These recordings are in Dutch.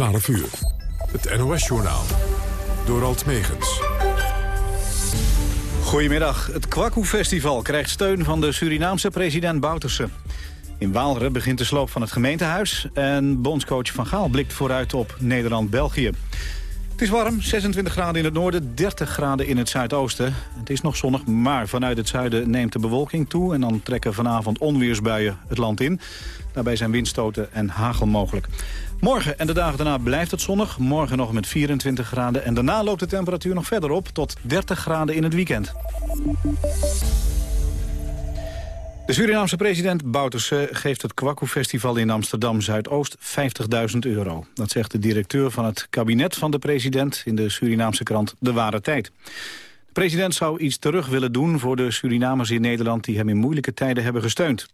12 uur. Het NOS-journaal. Door Alt Megens. Goedemiddag. Het Kwaku-festival krijgt steun van de Surinaamse president Bouterse. In Waalre begint de sloop van het gemeentehuis... en bondscoach Van Gaal blikt vooruit op Nederland-België. Het is warm, 26 graden in het noorden, 30 graden in het zuidoosten. Het is nog zonnig, maar vanuit het zuiden neemt de bewolking toe... en dan trekken vanavond onweersbuien het land in. Daarbij zijn windstoten en hagel mogelijk. Morgen en de dagen daarna blijft het zonnig. Morgen nog met 24 graden. En daarna loopt de temperatuur nog verder op tot 30 graden in het weekend. De Surinaamse president Bouterse geeft het Kwaku-festival in Amsterdam-Zuidoost 50.000 euro. Dat zegt de directeur van het kabinet van de president in de Surinaamse krant De Ware Tijd. De president zou iets terug willen doen voor de Surinamers in Nederland... die hem in moeilijke tijden hebben gesteund.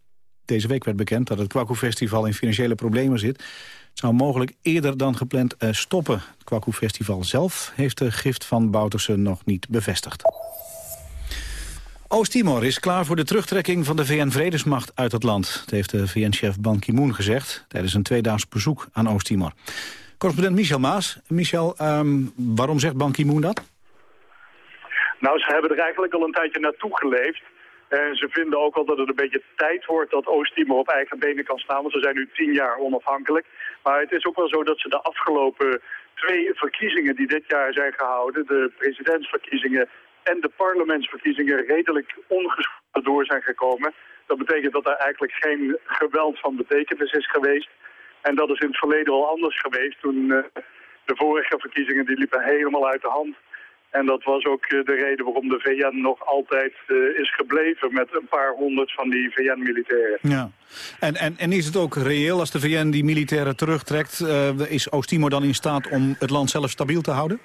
Deze week werd bekend dat het Kwaku-festival in financiële problemen zit. Het zou mogelijk eerder dan gepland uh, stoppen. Het Kwaku-festival zelf heeft de gift van Bouterse nog niet bevestigd. Oost-Timor is klaar voor de terugtrekking van de VN-vredesmacht uit het land. Dat heeft de VN-chef Ban Ki-moon gezegd tijdens een tweedaags bezoek aan Oost-Timor. Correspondent Michel Maas. Michel, um, waarom zegt Ban Ki-moon dat? Nou, ze hebben er eigenlijk al een tijdje naartoe geleefd. En ze vinden ook al dat het een beetje tijd wordt dat Oost-Timor op eigen benen kan staan. Want ze zijn nu tien jaar onafhankelijk. Maar het is ook wel zo dat ze de afgelopen twee verkiezingen die dit jaar zijn gehouden... de presidentsverkiezingen en de parlementsverkiezingen redelijk ongeschonden door zijn gekomen. Dat betekent dat er eigenlijk geen geweld van betekenis is geweest. En dat is in het verleden al anders geweest. Toen uh, de vorige verkiezingen die liepen helemaal uit de hand. En dat was ook eh, de reden waarom de VN nog altijd uh, is gebleven met een paar honderd van die VN-militairen. Ja. En, en, en is het ook reëel als de VN die militairen terugtrekt, is Oost-Timor dan in staat om het land zelf stabiel te houden?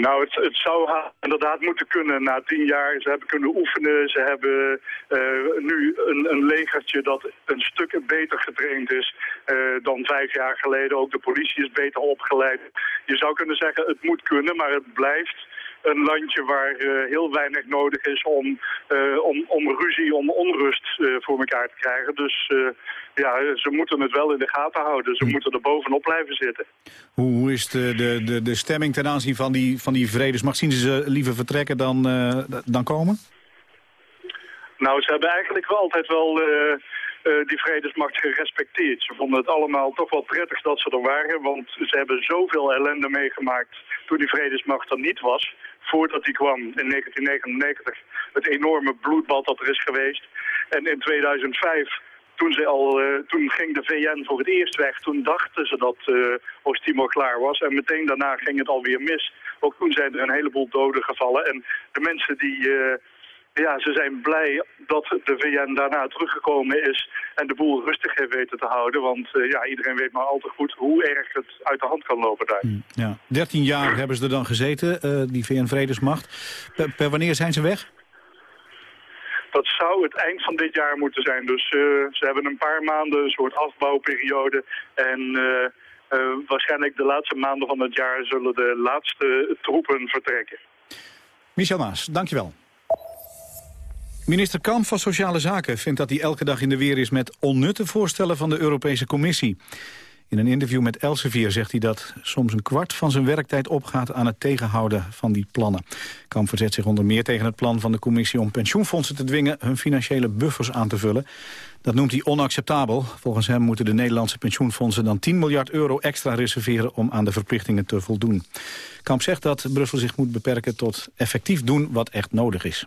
Nou, het, het zou inderdaad moeten kunnen na tien jaar. Ze hebben kunnen oefenen. Ze hebben uh, nu een, een, legertje dat een stuk beter getraind is uh, dan vijf jaar geleden. Ook de politie is beter opgeleid. Je zou kunnen zeggen, het moet kunnen, maar het blijft een landje waar uh, heel weinig nodig is om, uh, om, om ruzie, om onrust uh, voor elkaar te krijgen. Dus ja, ze moeten het wel in de gaten houden. Ze hm. moeten er bovenop blijven zitten. Hoe, hoe is de, de, de, de stemming ten aanzien van die, van die vredesmacht? Zien ze liever vertrekken dan, dan komen? Nou, ze hebben eigenlijk wel altijd wel... Uh, die vredesmacht gerespecteerd. Ze vonden het allemaal toch wel prettig dat ze er waren, want ze hebben zoveel ellende meegemaakt toen die vredesmacht er niet was, voordat die kwam in 1999, het enorme bloedbad dat er is geweest. En in 2005 toen, ze al, uh, toen ging de VN voor het eerst weg. Toen dachten ze dat uh, Oost-Timor klaar was. En meteen daarna ging het alweer mis. Ook toen zijn er een heleboel doden gevallen. En de mensen die... ja, ze zijn blij dat de VN daarna teruggekomen is en de boel rustig heeft weten te houden. Want uh, ja, iedereen weet maar al te goed hoe erg het uit de hand kan lopen daar. Hmm, ja. 13 jaar hebben ze er dan gezeten, uh, die VN-vredesmacht. Per, per, wanneer zijn ze weg? Dat zou het eind van dit jaar moeten zijn. Dus uh, ze hebben een paar maanden een soort afbouwperiode. En waarschijnlijk de laatste maanden van het jaar zullen de laatste troepen vertrekken. Michel Maas, dankjewel. Minister Kamp van Sociale Zaken vindt dat hij elke dag in de weer is met onnutte voorstellen van de Europese Commissie. In een interview met Elsevier zegt hij dat soms een kwart van zijn werktijd opgaat aan het tegenhouden van die plannen. Kamp verzet zich onder meer tegen het plan van de commissie om pensioenfondsen te dwingen hun financiële buffers aan te vullen. Dat noemt hij onacceptabel. Volgens hem moeten de Nederlandse pensioenfondsen dan 10 miljard euro extra reserveren om aan de verplichtingen te voldoen. Kamp zegt dat Brussel zich moet beperken tot effectief doen wat echt nodig is.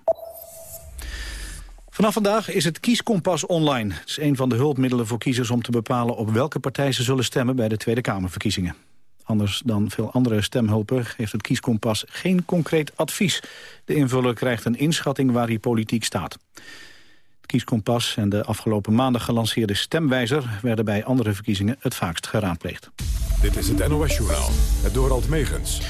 Vanaf vandaag is het kieskompas online. Het is een van de hulpmiddelen voor kiezers om te bepalen op welke partij ze zullen stemmen bij de Tweede Kamerverkiezingen. Anders dan veel andere stemhulpen heeft het kieskompas geen concreet advies. De invuller krijgt een inschatting waar hij politiek staat. Het kieskompas en de afgelopen maanden gelanceerde stemwijzer... werden bij andere verkiezingen het vaakst geraadpleegd. Dit is het NOS-journaal, het Dorald Megens.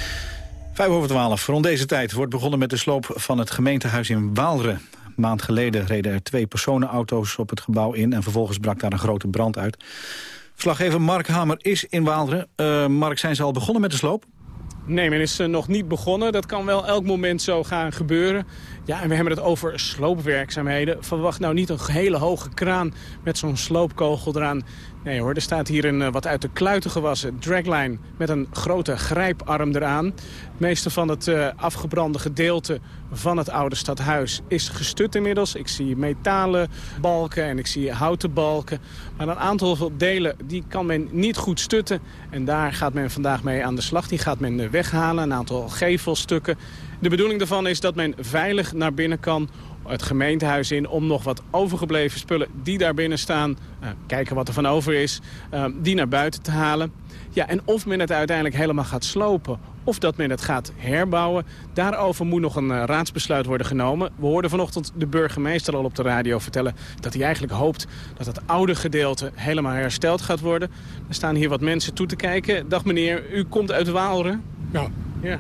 Vijf over twaalf. Rond deze tijd wordt begonnen met de sloop van het gemeentehuis in Waalre maand geleden reden er twee personenauto's op het gebouw in... en vervolgens brak daar een grote brand uit. Verslaggever Mark Hamer is in Waalderen. Uh, Mark, zijn ze al begonnen met de sloop? Nee, men is uh, nog niet begonnen. Dat kan wel elk moment zo gaan gebeuren. Ja, en we hebben het over sloopwerkzaamheden. Verwacht nou niet een hele hoge kraan met zo'n sloopkogel eraan Nee hoor, er staat hier een wat uit de kluiten gewassen dragline met een grote grijparm eraan. Het meeste van het afgebrande gedeelte van het oude stadhuis is gestut inmiddels. Ik zie metalen balken en ik zie houten balken. Maar een aantal delen die kan men niet goed stutten. En daar gaat men vandaag mee aan de slag. Die gaat men weghalen, een aantal gevelstukken. De bedoeling daarvan is dat men veilig naar binnen kan het gemeentehuis in om nog wat overgebleven spullen die daar binnen staan, uh, kijken wat er van over is, uh, die naar buiten te halen. Ja, en of men het uiteindelijk helemaal gaat slopen of dat men het gaat herbouwen. Daarover moet nog een uh, raadsbesluit worden genomen. We hoorden vanochtend de burgemeester al op de radio vertellen... dat hij eigenlijk hoopt dat het oude gedeelte helemaal hersteld gaat worden. Er staan hier wat mensen toe te kijken. Dag meneer, u komt uit Waalre. Ja. ja.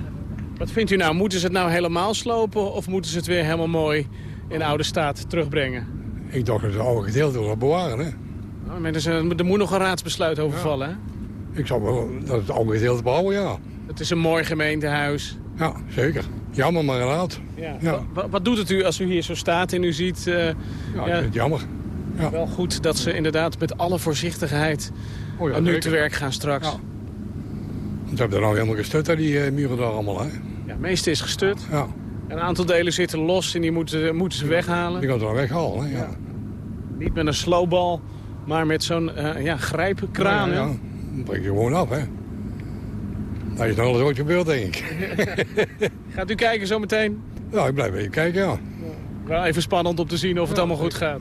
Wat vindt u nou? Moeten ze het nou helemaal slopen of moeten ze het weer helemaal mooi in oude staat terugbrengen? Ik dacht dat het oude gedeelte wil bewaren, hè? Maar er, er, moet nog een raadsbesluit over vallen, hè? Ik zou wel dat het oude gedeelte behouden, ja. Het is een mooi gemeentehuis. Ja, zeker. Jammer, maar raad. Ja. ja. Wat, wat, doet het u als u hier zo staat en u ziet... Uh, ja, ja, het jammer. Ja. Wel goed dat ze inderdaad met alle voorzichtigheid oh ja, nu te werk gaan straks. Ja. Ze hebben er nou helemaal gestut, hè, die uh, muren daar allemaal. Hè? Ja, het meeste is gestut. Ja. Een aantal delen zitten los en die moeten, moeten ze weghalen. Die gaan ze dan weghalen, hè? Ja. Niet met een slowbal, maar met zo'n uh, ja, grijpenkraan. Ja, ja. Dan breek je gewoon af, hè. Dat is nog alles ooit gebeurd, denk ik. Gaat u kijken zometeen? Ja, ik blijf even kijken, ja. ja. Wel even spannend om te zien of het allemaal goed gaat.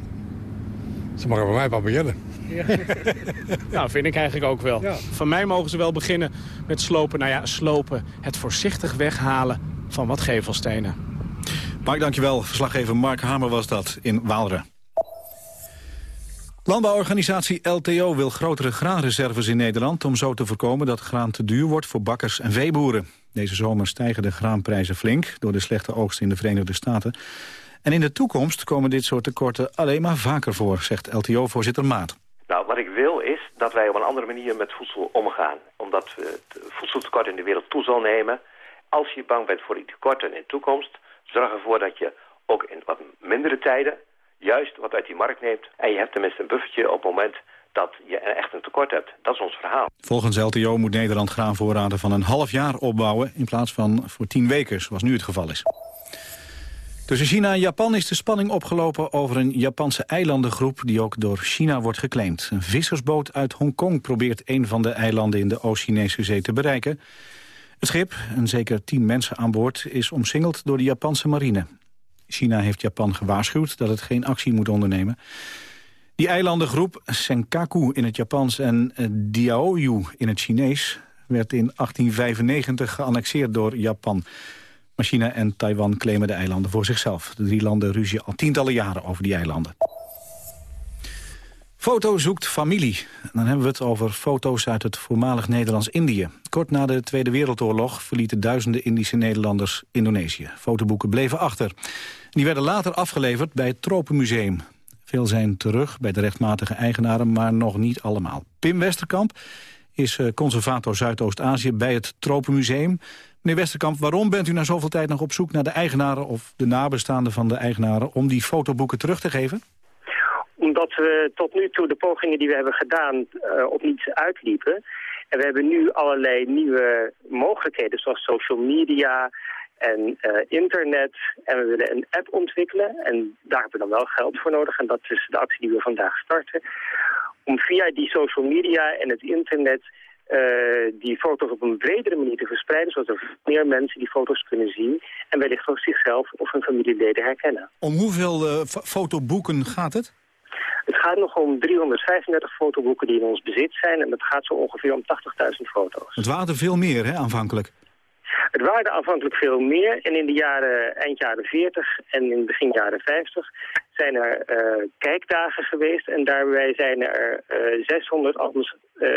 Ze mogen bij mij pas beginnen. Ja. nou, vind ik eigenlijk ook wel. Ja. Van mij mogen ze wel beginnen met slopen. Nou ja, slopen. Het voorzichtig weghalen van wat gevelstenen. Mark, dankjewel. Verslaggever Mark Hamer was dat in Waalre. Landbouworganisatie LTO wil grotere graanreserves in Nederland... om zo te voorkomen dat graan te duur wordt voor bakkers en veeboeren. Deze zomer stijgen de graanprijzen flink... door de slechte oogst in de Verenigde Staten. En in de toekomst komen dit soort tekorten alleen maar vaker voor... zegt LTO-voorzitter Maat. Nou, wat ik wil is dat wij op een andere manier met voedsel omgaan. Omdat we het voedseltekort in de wereld toe zal nemen. Als je bang bent voor die tekorten in de toekomst... zorg ervoor dat je ook in wat mindere tijden juist wat uit die markt neemt. En je hebt tenminste een buffertje op het moment dat je echt een tekort hebt. Dat is ons verhaal. Volgens LTO moet Nederland graanvoorraden van een half jaar opbouwen... in plaats van voor tien weken, zoals nu het geval is. Tussen China en Japan is de spanning opgelopen over een Japanse eilandengroep die ook door China wordt geclaimd. Een vissersboot uit Hongkong probeert een van de eilanden in de Oost-Chinese zee te bereiken. Het schip, en zeker tien mensen aan boord, is omsingeld door de Japanse marine. China heeft Japan gewaarschuwd dat het geen actie moet ondernemen. Die eilandengroep, Senkaku in het Japans en eh, Diaoyu in het Chinees... werd in 1895 geannexeerd door Japan. Maar China en Taiwan claimen de eilanden voor zichzelf. De drie landen ruzien al tientallen jaren over die eilanden. Foto zoekt familie. Dan hebben we het over foto's uit het voormalig Nederlands-Indië. Kort na de Tweede Wereldoorlog verlieten duizenden Indische Nederlanders Indonesië. Fotoboeken bleven achter. Die werden later afgeleverd bij het Tropenmuseum. Veel zijn terug bij de rechtmatige eigenaren, maar nog niet allemaal. Pim Westerkamp is eh, conservator Zuidoost-Azië bij het Tropenmuseum. Meneer Westerkamp, waarom bent u na zoveel tijd nog op zoek naar de eigenaren... of de nabestaanden van de eigenaren om die fotoboeken terug te geven? Omdat we tot nu toe de pogingen die we hebben gedaan uh, op niets uitliepen. En we hebben nu allerlei nieuwe mogelijkheden, zoals social media en uh, internet. En we willen een app ontwikkelen. En daar hebben we dan wel geld voor nodig. En dat is de actie die we vandaag starten. Om via die social media en het internet uh, die foto's op een bredere manier te verspreiden... zodat er meer mensen die foto's kunnen zien... en wellicht ook zichzelf of hun familieleden herkennen. Om hoeveel fotoboeken gaat het? Het gaat nog om 335 fotoboeken die in ons bezit zijn... en het gaat zo ongeveer om 80.000 foto's. Het waren er veel meer, hè, aanvankelijk? Het waren er aanvankelijk veel meer. En in de jaren, eind jaren 40 en in begin jaren 50 zijn er uh, kijkdagen geweest. En daarbij zijn er uh, eh, 600 albums uh,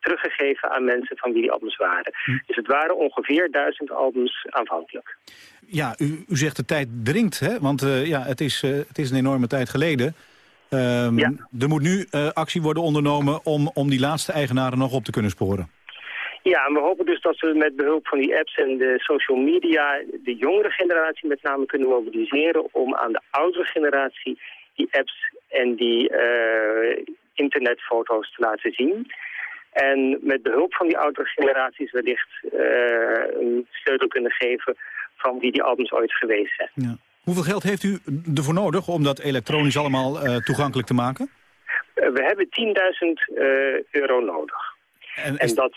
teruggegeven aan mensen van wie die albums waren. Hm. Dus het waren ongeveer 1000 albums aanvankelijk. Ja, u, u zegt de tijd dringt, hè? Want ja, het, is, het is een enorme tijd geleden. Um, ja. Er moet nu actie worden ondernomen om, om die laatste eigenaren nog op te kunnen sporen. Ja, en we hopen dus dat we met behulp van die apps en de social media de jongere generatie met name kunnen mobiliseren om aan de oudere generatie die apps en die, uh, internetfoto's te laten zien. En met behulp van die oudere generaties wellicht een sleutel kunnen geven van wie die albums ooit geweest zijn. Ja. Hoeveel geld heeft u ervoor nodig om dat elektronisch allemaal toegankelijk te maken? we hebben 10.000 euro nodig. En, en dat,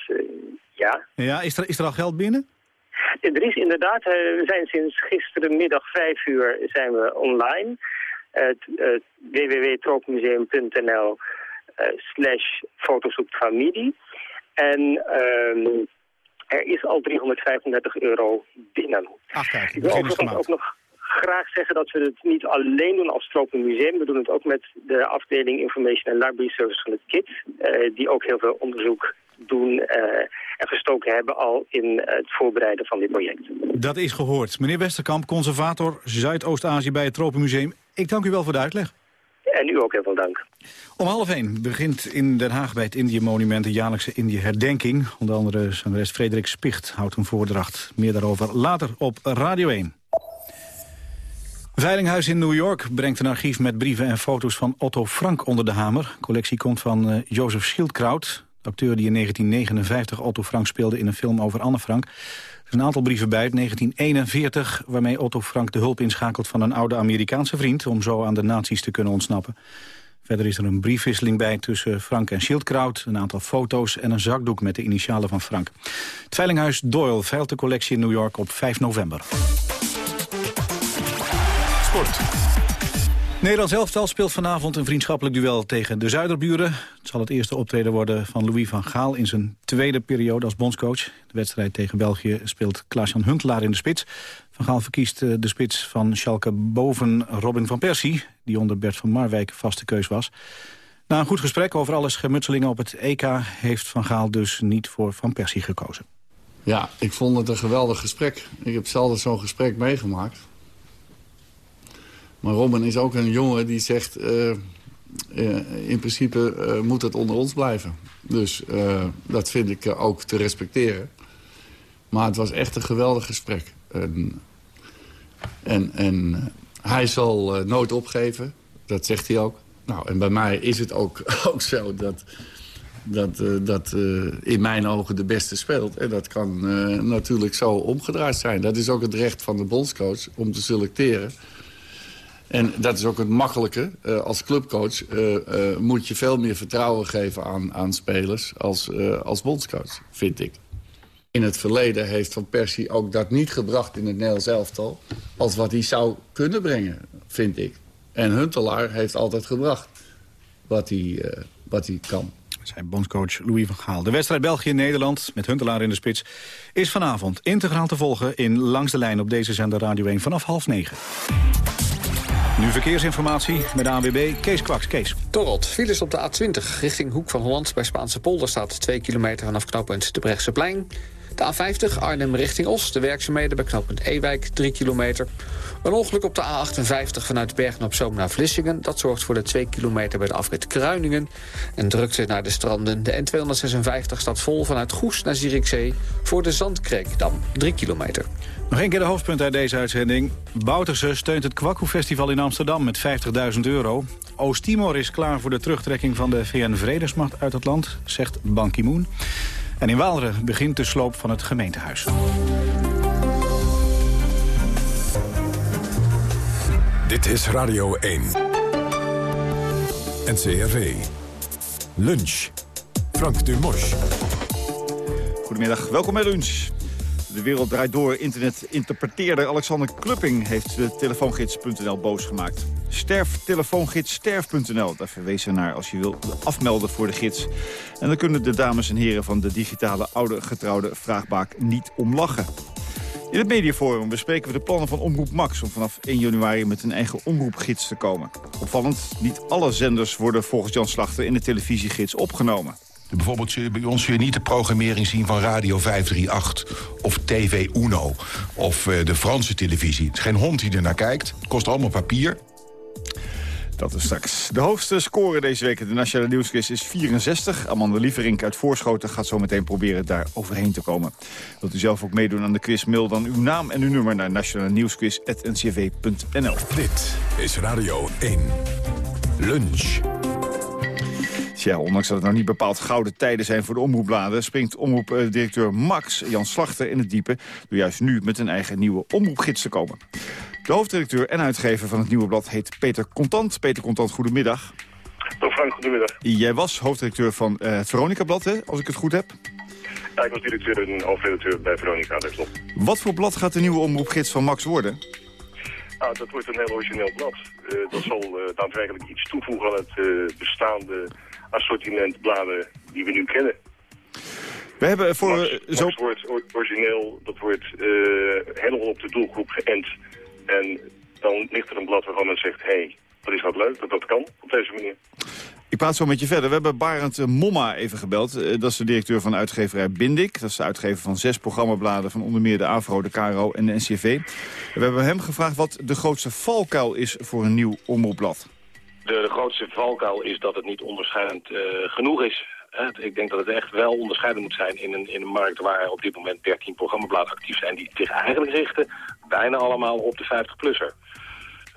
ja. Ja, is er, is er al geld binnen? Er is inderdaad, eh, we zijn sinds gisterenmiddag vijf uur zijn we online. Uh, slash familie. En ehm, er is al 335 euro binnen. Ach kijk, overigens ook nog graag zeggen dat we het niet alleen doen als Tropenmuseum. We doen het ook met de afdeling Information and Library Service van het KIT. Uh, die ook heel veel onderzoek doen uh, en gestoken hebben al in het voorbereiden van dit project. Dat is gehoord. Meneer Westerkamp, conservator Zuidoost-Azië bij het Tropenmuseum. Ik dank u wel voor de uitleg. En u ook heel veel dank. Om half één begint in Den Haag bij het Indië-monument de jaarlijkse Indië-herdenking. Onder andere zangeres Frederik Spicht houdt een voordracht. Meer daarover later op Radio 1. Veilinghuis in New York brengt een archief met brieven en foto's van Otto Frank onder de hamer. Collectie komt van uh, Jozef Schildkraut, acteur die in 1959 Otto Frank speelde in een film over Anne Frank. Er is een aantal brieven bij 1941 waarmee Otto Frank de hulp inschakelt van een oude Amerikaanse vriend... om zo aan de nazi's te kunnen ontsnappen. Verder is er een briefwisseling bij tussen Frank en Schildkraut... een aantal foto's en een zakdoek met de initialen van Frank. Het Veilinghuis Doyle veilt de collectie in New York op 5 november. Sport. Nederlands elftal speelt vanavond een vriendschappelijk duel tegen de Zuiderburen. Het zal het eerste optreden worden van Louis van Gaal in zijn tweede periode als bondscoach. De wedstrijd tegen België speelt Klaas-Jan Huntelaar in de spits. Van Gaal verkiest eh, de spits van Schalke boven Robin van Persie... die onder Bert van Marwijk vaste keus was. Na een goed gesprek over alle schermutselingen op het EK... heeft Van Gaal dus niet voor Van Persie gekozen. Ja, ik vond het een geweldig gesprek. Ik heb zelden zo'n gesprek meegemaakt. Maar Robin is ook een jongen die zegt... Uh, in principe uh, moet het onder ons blijven. Dus dat vind ik ook te respecteren. Maar het was echt een geweldig gesprek. En, en, en hij zal nooit opgeven. Dat zegt hij ook. Nou, en bij mij is het ook, ook zo dat, dat, dat in mijn ogen de beste speelt. En dat kan natuurlijk zo omgedraaid zijn. Dat is ook het recht van de bondscoach om te selecteren. En dat is ook het makkelijke. Uh, als clubcoach uh, uh, moet je veel meer vertrouwen geven aan, aan spelers als, als bondscoach, vind ik. In het verleden heeft Van Persie ook dat niet gebracht in het Nederlands elftal... als wat hij zou kunnen brengen, vind ik. En Huntelaar heeft altijd gebracht wat hij, wat hij kan. Zijn bondscoach Louis van Gaal. De wedstrijd België-Nederland met Huntelaar in de spits... is vanavond integraal te volgen in Langs de Lijn op deze zender Radio 1 vanaf half negen. Nu verkeersinformatie met de ANWB Kees Kwaks. Kees. Torrot, files op de A20 richting Hoek van Holland. Bij Spaanse polder staat 2 kilometer vanaf knooppunt de Brechtseplein. De A50 Arnhem richting Os. De werkzaamheden bij knooppunt Ewijk 3 kilometer. Een ongeluk op de A58 vanuit Bergen op Zoom naar Vlissingen. Dat zorgt voor de 2 kilometer bij de afrit Kruiningen. En drukte naar de stranden. De N256 staat vol vanuit Goes naar Zierikzee. Voor de Zandkreekdam 3 kilometer. Nog een keer de hoofdpunt uit deze uitzending. Bouterse steunt het Kwakkoe-festival in Amsterdam met 50.000 euro. Oost-Timor is klaar voor de terugtrekking van de VN-vredesmacht uit het land, zegt Ban Ki-moon. En in Waalre begint de sloop van het gemeentehuis. Dit is Radio 1. NCRV. Lunch. Frank Dumos. Goedemiddag, welkom bij Lunch. De wereld draait door. Internet-interpreteerder Alexander Klupping heeft de telefoongids.nl boos gemaakt. Sterf telefoongids. Daar verwees naar als je wil afmelden voor de gids. En dan kunnen de dames en heren van de digitale oude getrouwde vraagbaak niet om lachen. In het mediaforum bespreken we de plannen van Omroep Max... om vanaf 1 januari met een eigen omroepgids te komen. Opvallend, niet alle zenders worden volgens Jan Slachter in de televisiegids opgenomen. Bijvoorbeeld bij ons zul je niet de programmering zien van Radio 538 of TV Uno of uh, de Franse televisie. Het is geen hond die er naar kijkt. Het kost allemaal papier. Dat is straks. De hoogste score deze week in de Nationale Nieuwsquiz is 64. Amanda Lieverink uit Voorschoten gaat zo meteen proberen daar overheen te komen. Wilt u zelf ook meedoen aan de quiz? Mail dan uw naam en uw nummer naar nationalenieuwsquiz.ncv.nl. Dit is Radio 1. Lunch. Tja, ondanks dat het nou niet bepaald gouden tijden zijn voor de omroepbladen... springt omroepdirecteur Max, Jan Slachter, in het diepe... door juist nu met een eigen nieuwe omroepgids te komen. De hoofddirecteur en uitgever van het nieuwe blad heet Peter Contant. Peter Contant, goedemiddag. Dag Frank, goedemiddag. Jij was hoofddirecteur van uh, het Veronica-blad, hè, als ik het goed heb? Ja, ik was directeur en hoofdredacteur bij Veronica, dat klopt. Wat voor blad gaat de nieuwe omroepgids van Max worden? Nou, dat wordt een heel origineel blad. Uh, dat zal uh, daadwerkelijk iets toevoegen aan het bestaande assortiment bladen die we nu kennen. We hebben voor... Max, zo... Max wordt origineel, dat wordt helemaal op de doelgroep geënt. En dan ligt er een blad waarvan men zegt, hé, hey, dat is wat leuk, dat dat kan op deze manier. Ik praat zo met je verder. We hebben Barend Momma even gebeld. Dat is de directeur van de uitgeverij Bindik. Dat is de uitgever van zes programmabladen van onder meer de AVRO, de KRO en de NCV. We hebben hem gevraagd wat de grootste valkuil is voor een nieuw omroepblad. De, grootste valkuil is dat het niet onderscheidend uh, genoeg is. Ik denk dat het echt wel onderscheidend moet zijn in een, in een markt waar op dit moment 13 programmabladen actief zijn... die zich eigenlijk richten bijna allemaal op de 50-plusser.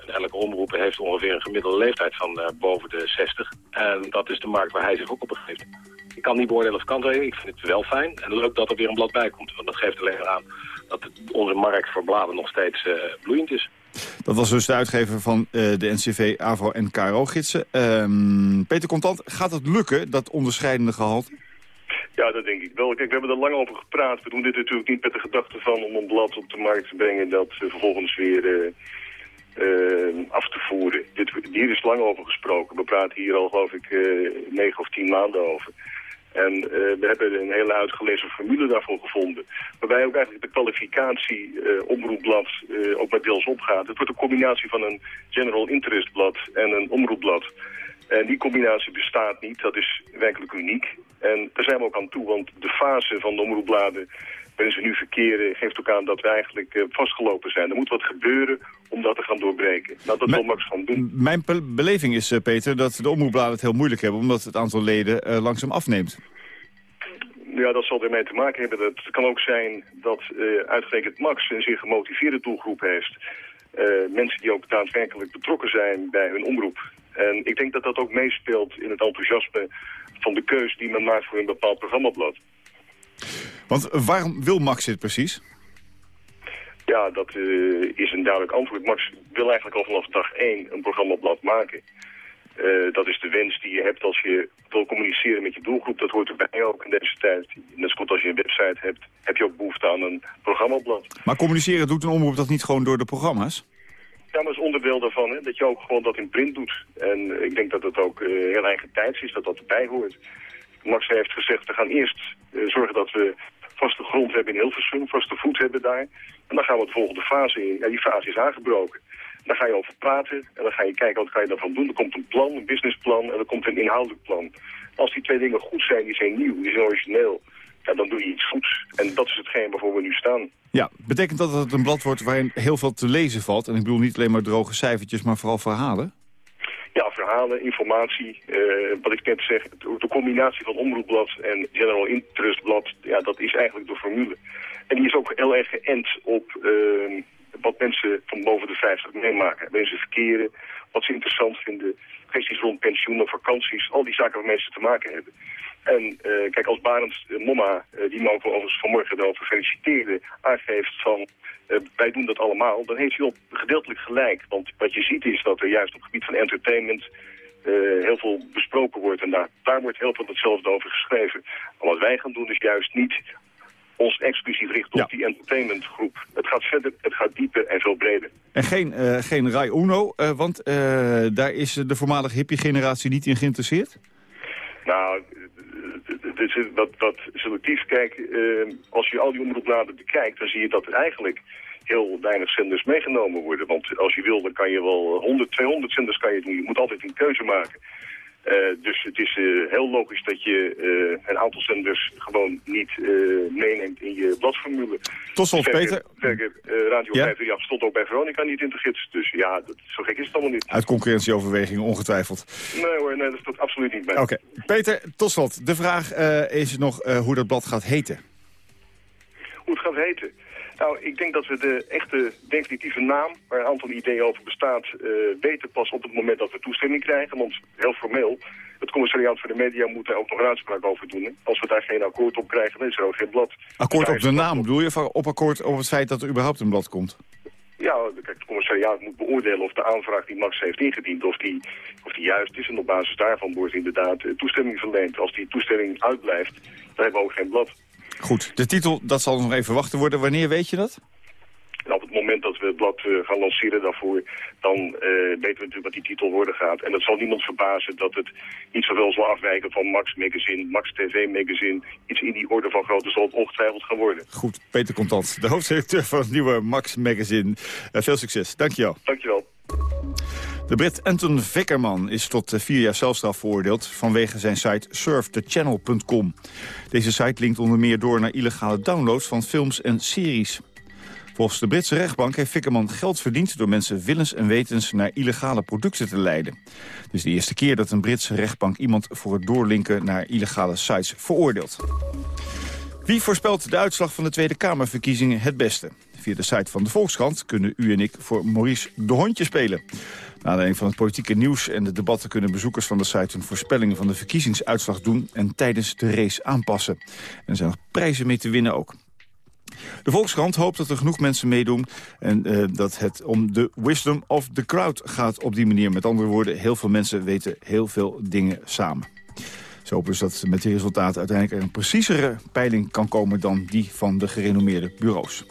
Elke omroep heeft ongeveer een gemiddelde leeftijd van uh, boven de 60. En dat is de markt waar hij zich ook op begeeft. Ik kan niet beoordelen of kanttekening. Ik vind het wel fijn en leuk dat er weer een blad bij komt. Want dat geeft alleen aan dat onze markt voor bladen nog steeds uh, bloeiend is. Dat was dus de uitgever van uh, de NCV, AVRO en KRO-gidsen. Um, Peter Contant, gaat het lukken, dat onderscheidende gehalte? Ja, dat denk ik wel. Kijk, we hebben er lang over gepraat. We doen dit natuurlijk niet met de gedachte van om een blad op de markt te brengen... dat vervolgens weer uh, af te voeren. Dit, hier is lang over gesproken. We praten hier al, geloof ik, negen of tien maanden over. En uh, we hebben een hele uitgelezen formule daarvoor gevonden. Waarbij ook eigenlijk de kwalificatie uh, omroepblad uh, ook met deels opgaat. Het wordt een combinatie van een general interest blad en een omroepblad. En die combinatie bestaat niet, dat is werkelijk uniek. En daar zijn we ook aan toe, want de fase van de omroepbladen waarin ze nu verkeren, geeft ook aan dat we eigenlijk uh, vastgelopen zijn. Er moet wat gebeuren om dat te gaan doorbreken. Nou, dat wil Max gaan doen. Mijn beleving is, uh, Peter, dat de omroepbladen het heel moeilijk hebben... omdat het aantal leden uh, langzaam afneemt. Ja, dat zal ermee te maken hebben. Het kan ook zijn dat uitgerekend Max een zeer gemotiveerde doelgroep heeft. mensen die ook daadwerkelijk betrokken zijn bij hun omroep. En ik denk dat dat ook meespeelt in het enthousiasme van de keus die men maakt voor een bepaald programmablad. Want waarom wil Max dit precies? Ja, dat uh, is een duidelijk antwoord. Max wil eigenlijk al vanaf dag één een programmablad maken. Uh, dat is de wens die je hebt als je wil communiceren met je doelgroep. Dat hoort erbij ook in deze tijd. Net zoals als je een website hebt, heb je ook behoefte aan een programmablad. Maar communiceren doet een omroep dat niet gewoon door de programma's? Ja, maar is onderdeel daarvan, hè, dat je ook gewoon dat in print doet. En ik denk dat het ook uh, heel eigen tijds is, dat dat erbij hoort. Max heeft gezegd, we gaan eerst uh, zorgen dat we vaste grond hebben in Hilversum, vaste voet hebben daar. En dan gaan we de volgende fase in. Ja, die fase is aangebroken. Daar ga je over praten en dan ga je kijken wat ga je daarvan doen. Er komt een plan, een businessplan en er komt een inhoudelijk plan. Als die twee dingen goed zijn, die zijn nieuw, die zijn origineel, ja, dan doe je iets goeds. En dat is hetgeen waarvoor we nu staan. Ja, betekent dat dat het een blad wordt waarin heel veel te lezen valt? En ik bedoel niet alleen maar droge cijfertjes, maar vooral verhalen? Ja, verhalen, informatie. Uh, wat ik net zeg, de combinatie van omroepblad en general interest blad, ja, dat is eigenlijk de formule. En die is ook heel erg geënt op uh, wat mensen van boven de 50 meemaken. Ze verkeren, wat ze interessant vinden, kwesties rond pensioen of vakanties, al die zaken waar mensen te maken hebben. En uh, kijk, als Barend uh, Momma, uh, die mogen we overigens vanmorgen erover feliciteren, aangeeft van wij doen dat allemaal, dan heeft hij op gedeeltelijk gelijk. Want wat je ziet is dat er juist op het gebied van entertainment heel veel besproken wordt. En daar, daar wordt heel veel hetzelfde over geschreven. Maar wat wij gaan doen is juist niet ons exclusief richten op die entertainmentgroep. Het gaat verder, het gaat dieper en veel breder. En geen, geen Rai Uno, want daar is de voormalige hippie-generatie niet in geïnteresseerd? Nou, is wat, selectief. Kijk, uh, als je al die omroepbladen bekijkt, dan zie je dat er eigenlijk heel weinig zenders meegenomen worden. Want als je wil, dan kan je wel 100, 200 zenders kan je doen. Je moet altijd een keuze maken. Uh, dus het is uh, heel logisch dat je uh, een aantal zenders gewoon niet meeneemt in je bladformule. Tot slot, Peter. Verder, Radio ja? 538 stond ook bij Veronica niet in de gids. Dus ja, dat, zo gek is het allemaal niet. Uit concurrentieoverwegingen, ongetwijfeld. Nee hoor, nee, dat staat absoluut niet bij. Oké. Okay. Peter, tot slot. De vraag is nog hoe dat blad gaat heten. Hoe het gaat heten? Nou, ik denk dat we de echte definitieve naam, waar een aantal ideeën over bestaat, uh, weten pas op het moment dat we toestemming krijgen. Want heel formeel Het commissariaat voor de media moet daar ook nog een uitspraak over doen. Als we daar geen akkoord op krijgen, dan is er ook geen blad. Akkoord op de naam, bedoel je? Of op akkoord op het feit dat er überhaupt een blad komt? Ja, kijk, het commissariaat moet beoordelen of de aanvraag die Max heeft ingediend, of die, of die juist is. En op basis daarvan wordt inderdaad eh, toestemming verleend. Als die toestemming uitblijft, dan hebben we ook geen blad. Goed, de titel, dat zal nog even wachten worden. Wanneer weet je dat? En op het moment dat we het blad uh, gaan lanceren daarvoor, dan uh, weten we natuurlijk wat die titel worden gaat. En dat zal niemand verbazen dat het niet zoveel zal afwijken van Max Magazine, Max TV Magazine. Iets in die orde van grootte zal het ongetwijfeld gaan worden. Goed, Peter Contant, de hoofdredacteur van het nieuwe Max Magazine. Uh, veel succes, dankjewel. Dankjewel. De Brit Anton Vickerman is tot vier jaar celstraf veroordeeld... vanwege zijn site surfthechannel.com. Deze site linkt onder meer door naar illegale downloads van films en series. Volgens de Britse rechtbank heeft Vickerman geld verdiend... door mensen willens en wetens naar illegale producten te leiden. Het is de eerste keer dat een Britse rechtbank iemand... voor het doorlinken naar illegale sites veroordeelt. Wie voorspelt de uitslag van de Tweede Kamerverkiezingen het beste? Via de site van de Volkskrant kunnen u en ik voor Maurice de Hondje spelen. Na aanleiding van het politieke nieuws en de debatten... kunnen bezoekers van de site hun voorspellingen van de verkiezingsuitslag doen... en tijdens de race aanpassen. En er zijn nog prijzen mee te winnen ook. De Volkskrant hoopt dat er genoeg mensen meedoen... en uh, dat het om de wisdom of the crowd gaat op die manier. Met andere woorden, heel veel mensen weten heel veel dingen samen. Zo hopen dus dat met die resultaten uiteindelijk er een preciezere peiling kan komen... dan die van de gerenommeerde bureaus.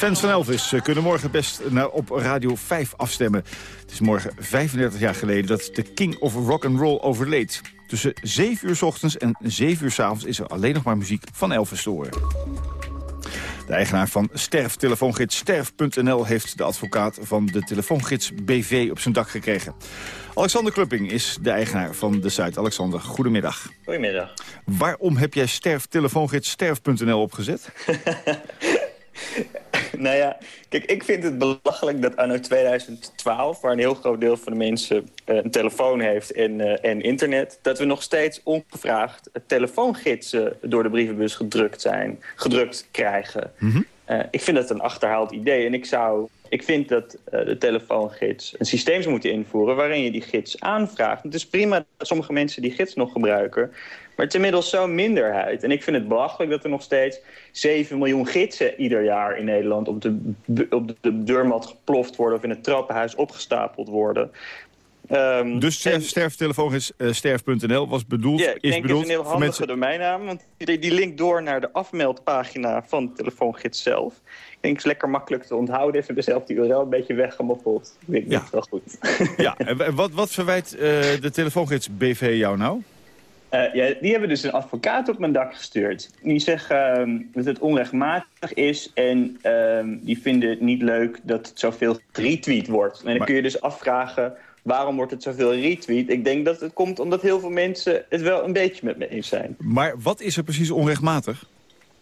Fans van Elvis eh, kunnen morgen best naar op Radio 5 afstemmen. Het is morgen 35 jaar geleden dat de King of Rock and Roll overleed. Tussen 7 uur ochtends en 7 uur s avonds is er alleen nog maar muziek van Elvis te horen. De eigenaar van Sterf, telefoongids sterf.nl... heeft de advocaat van de telefoongids BV op zijn dak gekregen. Alexander Klupping is de eigenaar van de site. Alexander, goedemiddag. Goedemiddag. Waarom heb jij Sterf, telefoongids sterf.nl opgezet? nou ja, kijk, ik vind het belachelijk dat anno 2012... waar een heel groot deel van de mensen uh, een telefoon heeft en, uh, en internet... dat we nog steeds ongevraagd telefoongidsen door de brievenbus gedrukt zijn, gedrukt krijgen. Mm -hmm. uh, ik vind dat een achterhaald idee en ik zou... Ik vind dat de telefoongids een systeem zou moeten invoeren... waarin je die gids aanvraagt. Het is prima dat sommige mensen die gids nog gebruiken... Maar het is inmiddels zo'n minderheid. En ik vind het belachelijk dat er nog steeds 7 miljoen gidsen ieder jaar in Nederland op de, op de deurmat geploft worden of in het trappenhuis opgestapeld worden. Um, dus sterf, sterftelefoon is uh, sterf.nl was bedoeld, ja, ik is denk bedoeld het is een heel handige mensen... domeinnaam, want die, die linkt door naar de afmeldpagina van de telefoongids zelf. Ik denk het is lekker makkelijk te onthouden. Even dezelfde die URL een beetje weggemoffeld. Ik denk Ja. dat wel goed. Ja, en wat, wat verwijt uh, de telefoongids BV jou nou? Uh, ja, die hebben dus een advocaat op mijn dak gestuurd. Die zeggen uh, dat het onrechtmatig is en uh, die vinden het niet leuk dat het zoveel retweet wordt. En dan Maar- kun je dus afvragen, waarom wordt het zoveel retweet? Ik denk dat het komt omdat heel veel mensen het wel een beetje met me eens zijn. Maar wat is er precies onrechtmatig?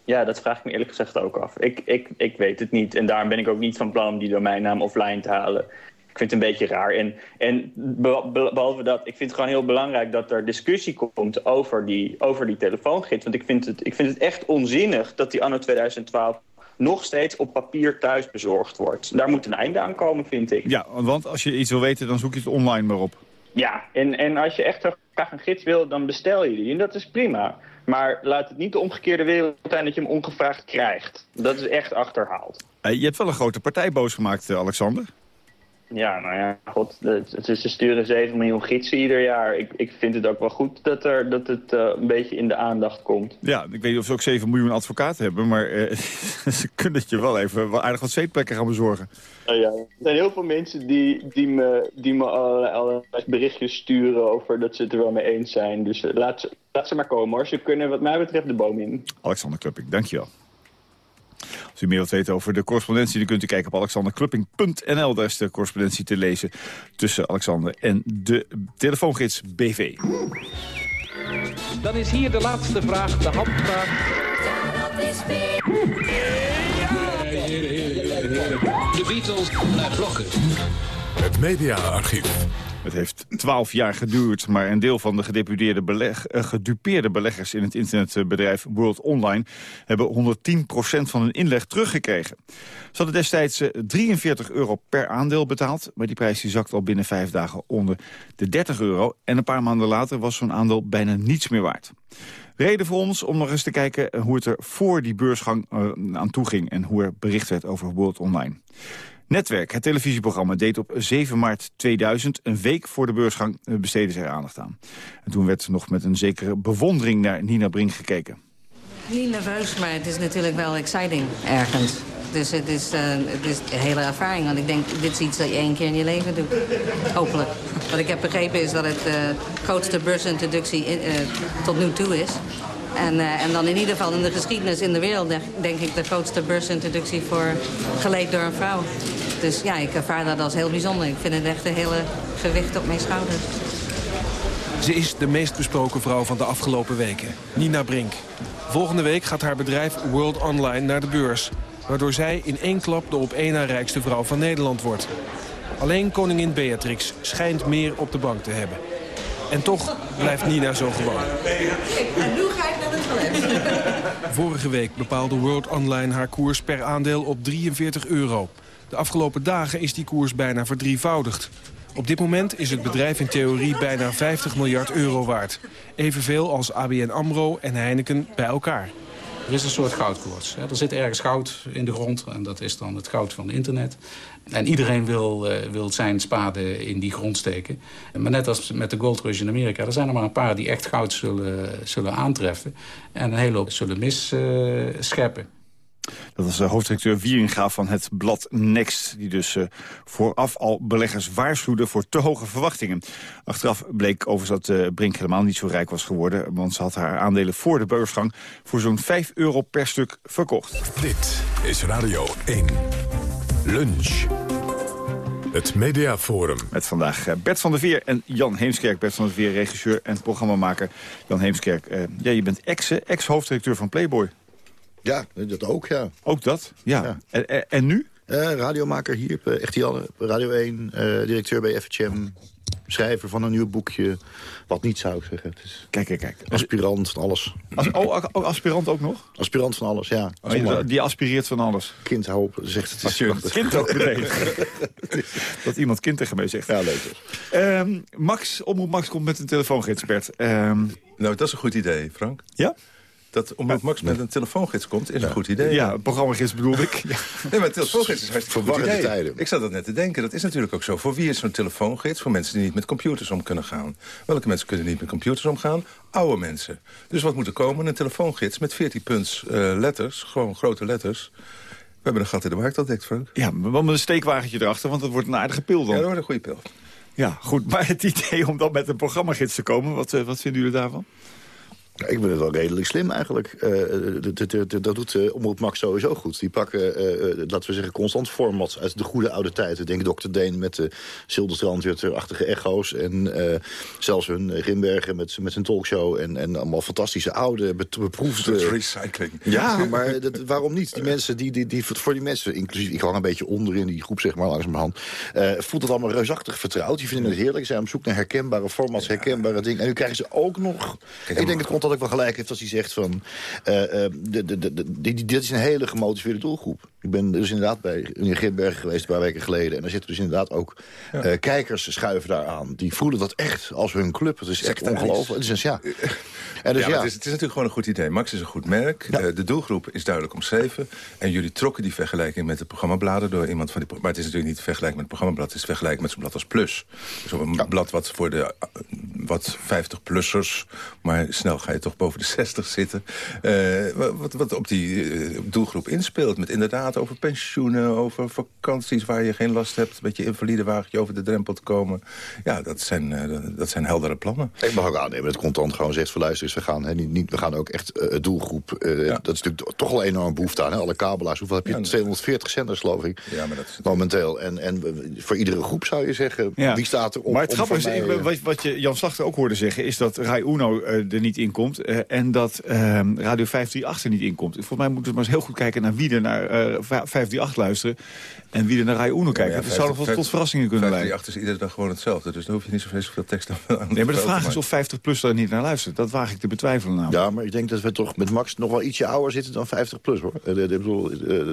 Ja, dat vraag ik me eerlijk gezegd ook af. Ik, ik, ik weet het niet en daarom ben ik ook niet van plan om die domeinnaam offline te halen. Ik vind het een beetje raar. En, en be- be- behalve dat, ik vind het gewoon heel belangrijk dat er discussie komt over die, over die telefoongids. Want ik vind, het, ik vind het echt onzinnig dat die anno 2012 nog steeds op papier thuis bezorgd wordt. Daar moet een einde aan komen, vind ik. Ja, want als je iets wil weten, dan zoek je het online maar op. Ja, en, en als je echt graag een gids wil, dan bestel je die. En dat is prima. Maar laat het niet de omgekeerde wereld zijn dat je hem ongevraagd krijgt. Dat is echt achterhaald. Eh, je hebt wel een grote partij boos gemaakt, eh, Alexander. Ja, nou ja, god, het, het is, ze sturen 7 miljoen gidsen ieder jaar. Ik, ik vind het ook wel goed dat, er, dat het eh, een beetje in de aandacht komt. Ja, ik weet niet of ze ook 7 miljoen advocaten hebben, maar eh, ze kunnen het je wel even wel aardig wat zeetplekken gaan bezorgen. Nou ja, er zijn heel veel mensen die, die me, die me allerlei, allerlei berichtjes sturen over dat ze het er wel mee eens zijn. Dus eh, laat, ze, laat ze maar komen hoor. Ze kunnen wat mij betreft de boom in. Alexander Klupping, dankjewel. Als u meer wilt weten over de correspondentie... dan kunt u kijken op alexanderklupping.nl. Daar is de correspondentie te lezen tussen Alexander en de telefoongids BV. Dan is hier de laatste vraag, de handvraag. De Beatles naar blokken. Het mediaarchief. Het heeft twaalf jaar geduurd, maar een deel van de gedeputeerde eh, gedupeerde beleggers in het internetbedrijf World Online hebben 110% van hun inleg teruggekregen. Ze hadden destijds eh, 43 euro per aandeel betaald, maar die prijs die zakt al binnen vijf dagen onder de 30 euro. En een paar maanden later was zo'n aandeel bijna niets meer waard. Reden voor ons om nog eens te kijken eh, hoe het er voor die beursgang aan toe ging... en hoe er bericht werd over World Online. Netwerk, het televisieprogramma, deed op 7 maart 2000... een week voor de beursgang uh, besteden ze er aandacht aan. En toen werd nog met een zekere bewondering naar Nina Brink gekeken. Niet nerveus, maar het is natuurlijk wel exciting ergens. Dus het is, uh, het is een hele ervaring. Want ik denk, dit is iets dat je één keer in je leven doet. Hopelijk. Wat ik heb begrepen is dat het de uh, grootste beursintroductie in, tot nu toe is. En, en dan in ieder geval in de geschiedenis in de wereld... denk ik de grootste beursintroductie voor geleid door een vrouw. Dus ja, ik ervaar dat als heel bijzonder. Ik vind het echt een hele gewicht op mijn schouders. Ze is de meest besproken vrouw van de afgelopen weken. Nina Brink. Volgende week gaat haar bedrijf World Online naar de beurs waardoor zij in één klap de op één na rijkste vrouw van Nederland wordt. Alleen koningin Beatrix schijnt meer op de bank te hebben. En toch blijft Nina zo gewoon. En nu ga ik naar het toilet. Vorige week bepaalde World Online haar koers per aandeel op 43 euro. De afgelopen dagen is die koers bijna verdrievoudigd. Op dit moment is het bedrijf in theorie bijna 50 miljard euro waard. Evenveel als ABN AMRO en Heineken bij elkaar. Er is een soort goudkoorts. Er zit ergens goud in de grond en dat is dan het goud van internet. En iedereen wil, uh, wil zijn spade in die grond steken. Maar net als met de Gold Rush in Amerika... er zijn er maar een paar die echt goud zullen, zullen aantreffen... en een hele hoop zullen misscheppen. Dat was de hoofddirecteur Wieringa van het blad Next... die dus uh, vooraf al beleggers waarschuwde voor te hoge verwachtingen. Achteraf bleek overigens dat uh, Brink helemaal niet zo rijk was geworden... want ze had haar aandelen voor de beursgang voor zo'n 5 euro per stuk verkocht. Dit is Radio 1. Lunch. Het Mediaforum. Met vandaag Bert van der Veer en Jan Heemskerk. Bert van der Veer, regisseur en programmamaker. Jan Heemskerk, uh, ja, je bent ex-hoofddirecteur van Playboy. Ja, dat ook, ja. Ook dat? Ja. ja. En, en, en, nu? Uh, radiomaker hier, uh, echt Janne, Radio 1, uh, directeur bij FHM. Schrijver van een nieuw boekje. Wat niet zou ik zeggen. Het is kijk, kijk, kijk. Aspirant van alles. As, oh, oh, aspirant ook nog? Aspirant van alles, ja. Oh, die, die aspireert van alles. Kind. Zegt het. Is kind ook meteen. dat iemand kind tegen mij zegt. Ja, leuk. Um, Max, Omroep Max komt met een telefoongidsbert. Um, nou, dat is een goed idee, Frank. Ja? Dat omdat Max met een telefoongids komt, is ja. een goed idee. Ja, een programmagids bedoel ik. Nee, maar een telefoongids is hartstikke goed idee. Tijden. Ik zat dat net te denken. Dat is natuurlijk ook zo. Voor wie is zo'n telefoongids? Voor mensen die niet met computers om kunnen gaan. Welke mensen kunnen niet met computers omgaan? Oude mensen. Dus wat moet er komen? Een telefoongids met 14 punts uh, letters. Gewoon grote letters. We hebben een gat in de markt ontdekt, Frank. Ja, maar met een steekwagentje erachter, want dat wordt een aardige pil dan. Ja, dat wordt een goede pil. Ja, goed. Maar het idee om dan met een programmagids te komen, wat, uh, wat vinden jullie daarvan? Ik vind het wel redelijk slim eigenlijk. Uh, dat doet uh, Omroep Max sowieso goed. Die pakken, laten we zeggen, constant formats uit de goede oude tijd. Ik denk Dr. Deen met de Silderstrand-achtige echo's. En zelfs hun Grimbergen met, met zijn talkshow. En, en allemaal fantastische oude, beproefde... recycling. Ja, maar dat, waarom niet? Die mensen, die, die, die, voor die mensen, inclusief... Ik hang een beetje onder in die groep, zeg maar, langs mijn hand. voelt het allemaal reusachtig vertrouwd. Die vinden het heerlijk. Ze zijn op zoek naar herkenbare formats, herkenbare dingen. En nu krijgen ze ook nog... Ik denk, het komt dat ik wel gelijk heeft als hij zegt van... Uh, uh, dit is een hele gemotiveerde doelgroep. Ik ben dus inderdaad bij meneer Grimbergen geweest een paar weken geleden. En daar zitten dus inderdaad ook ja. uh, kijkers schuiven daar aan. Die voelen dat echt als hun club. Het is echt ongelooflijk. Het is, ja. En dus, ja, ja. Het, is, het is natuurlijk gewoon een goed idee. Max is een goed merk. Ja. de doelgroep is duidelijk omschreven. En jullie trokken die vergelijking met de programmabladen... door iemand van die... Maar het is natuurlijk niet vergelijking met het programmablad. Het is vergelijking met zo'n blad als Plus. Dus op een blad wat voor de wat 50-plussers... maar snel ga je toch boven de 60 zitten. Uh, wat, wat op die doelgroep inspeelt. Met inderdaad over pensioenen, over vakanties waar je geen last hebt. Met je invalidewagentje over de drempel te komen. Ja, dat zijn, uh, dat zijn heldere plannen. Ik mag ook aannemen dat Contant gewoon zegt van luister eens, we gaan, hè, niet, niet, we gaan ook echt doelgroep. Ja. Dat is natuurlijk toch wel een enorme behoefte aan. Hè? Alle kabelaars, hoeveel heb je? Ja, 240 zenders geloof ik. Ja, maar dat is... Momenteel. En, en voor iedere groep zou je zeggen, ja. wie staat er op? Maar het grappige is, mij, wat, wat je Jan Slachter ook hoorde zeggen... is dat Rai Uno er niet in komt. en dat uh, Radio 538 er niet in komt. Volgens mij moeten we maar eens heel goed kijken naar wie er naar uh, 538 luisteren... en wie er naar Rai Uno kijkt. dat zou nog wel tot verrassingen kunnen leiden. 538 is iedere dag gewoon hetzelfde. Dus daar hoef je niet zoveel, zoveel tekst aan Nee, maar de vraag is of 50 plus daar niet naar luistert. Dat waag ik te betwijfelen namelijk. Ja, maar ik denk dat we toch met Max nog wel ietsje ouder zitten dan 50 plus, hoor. Eh, Ik bedoel, eh,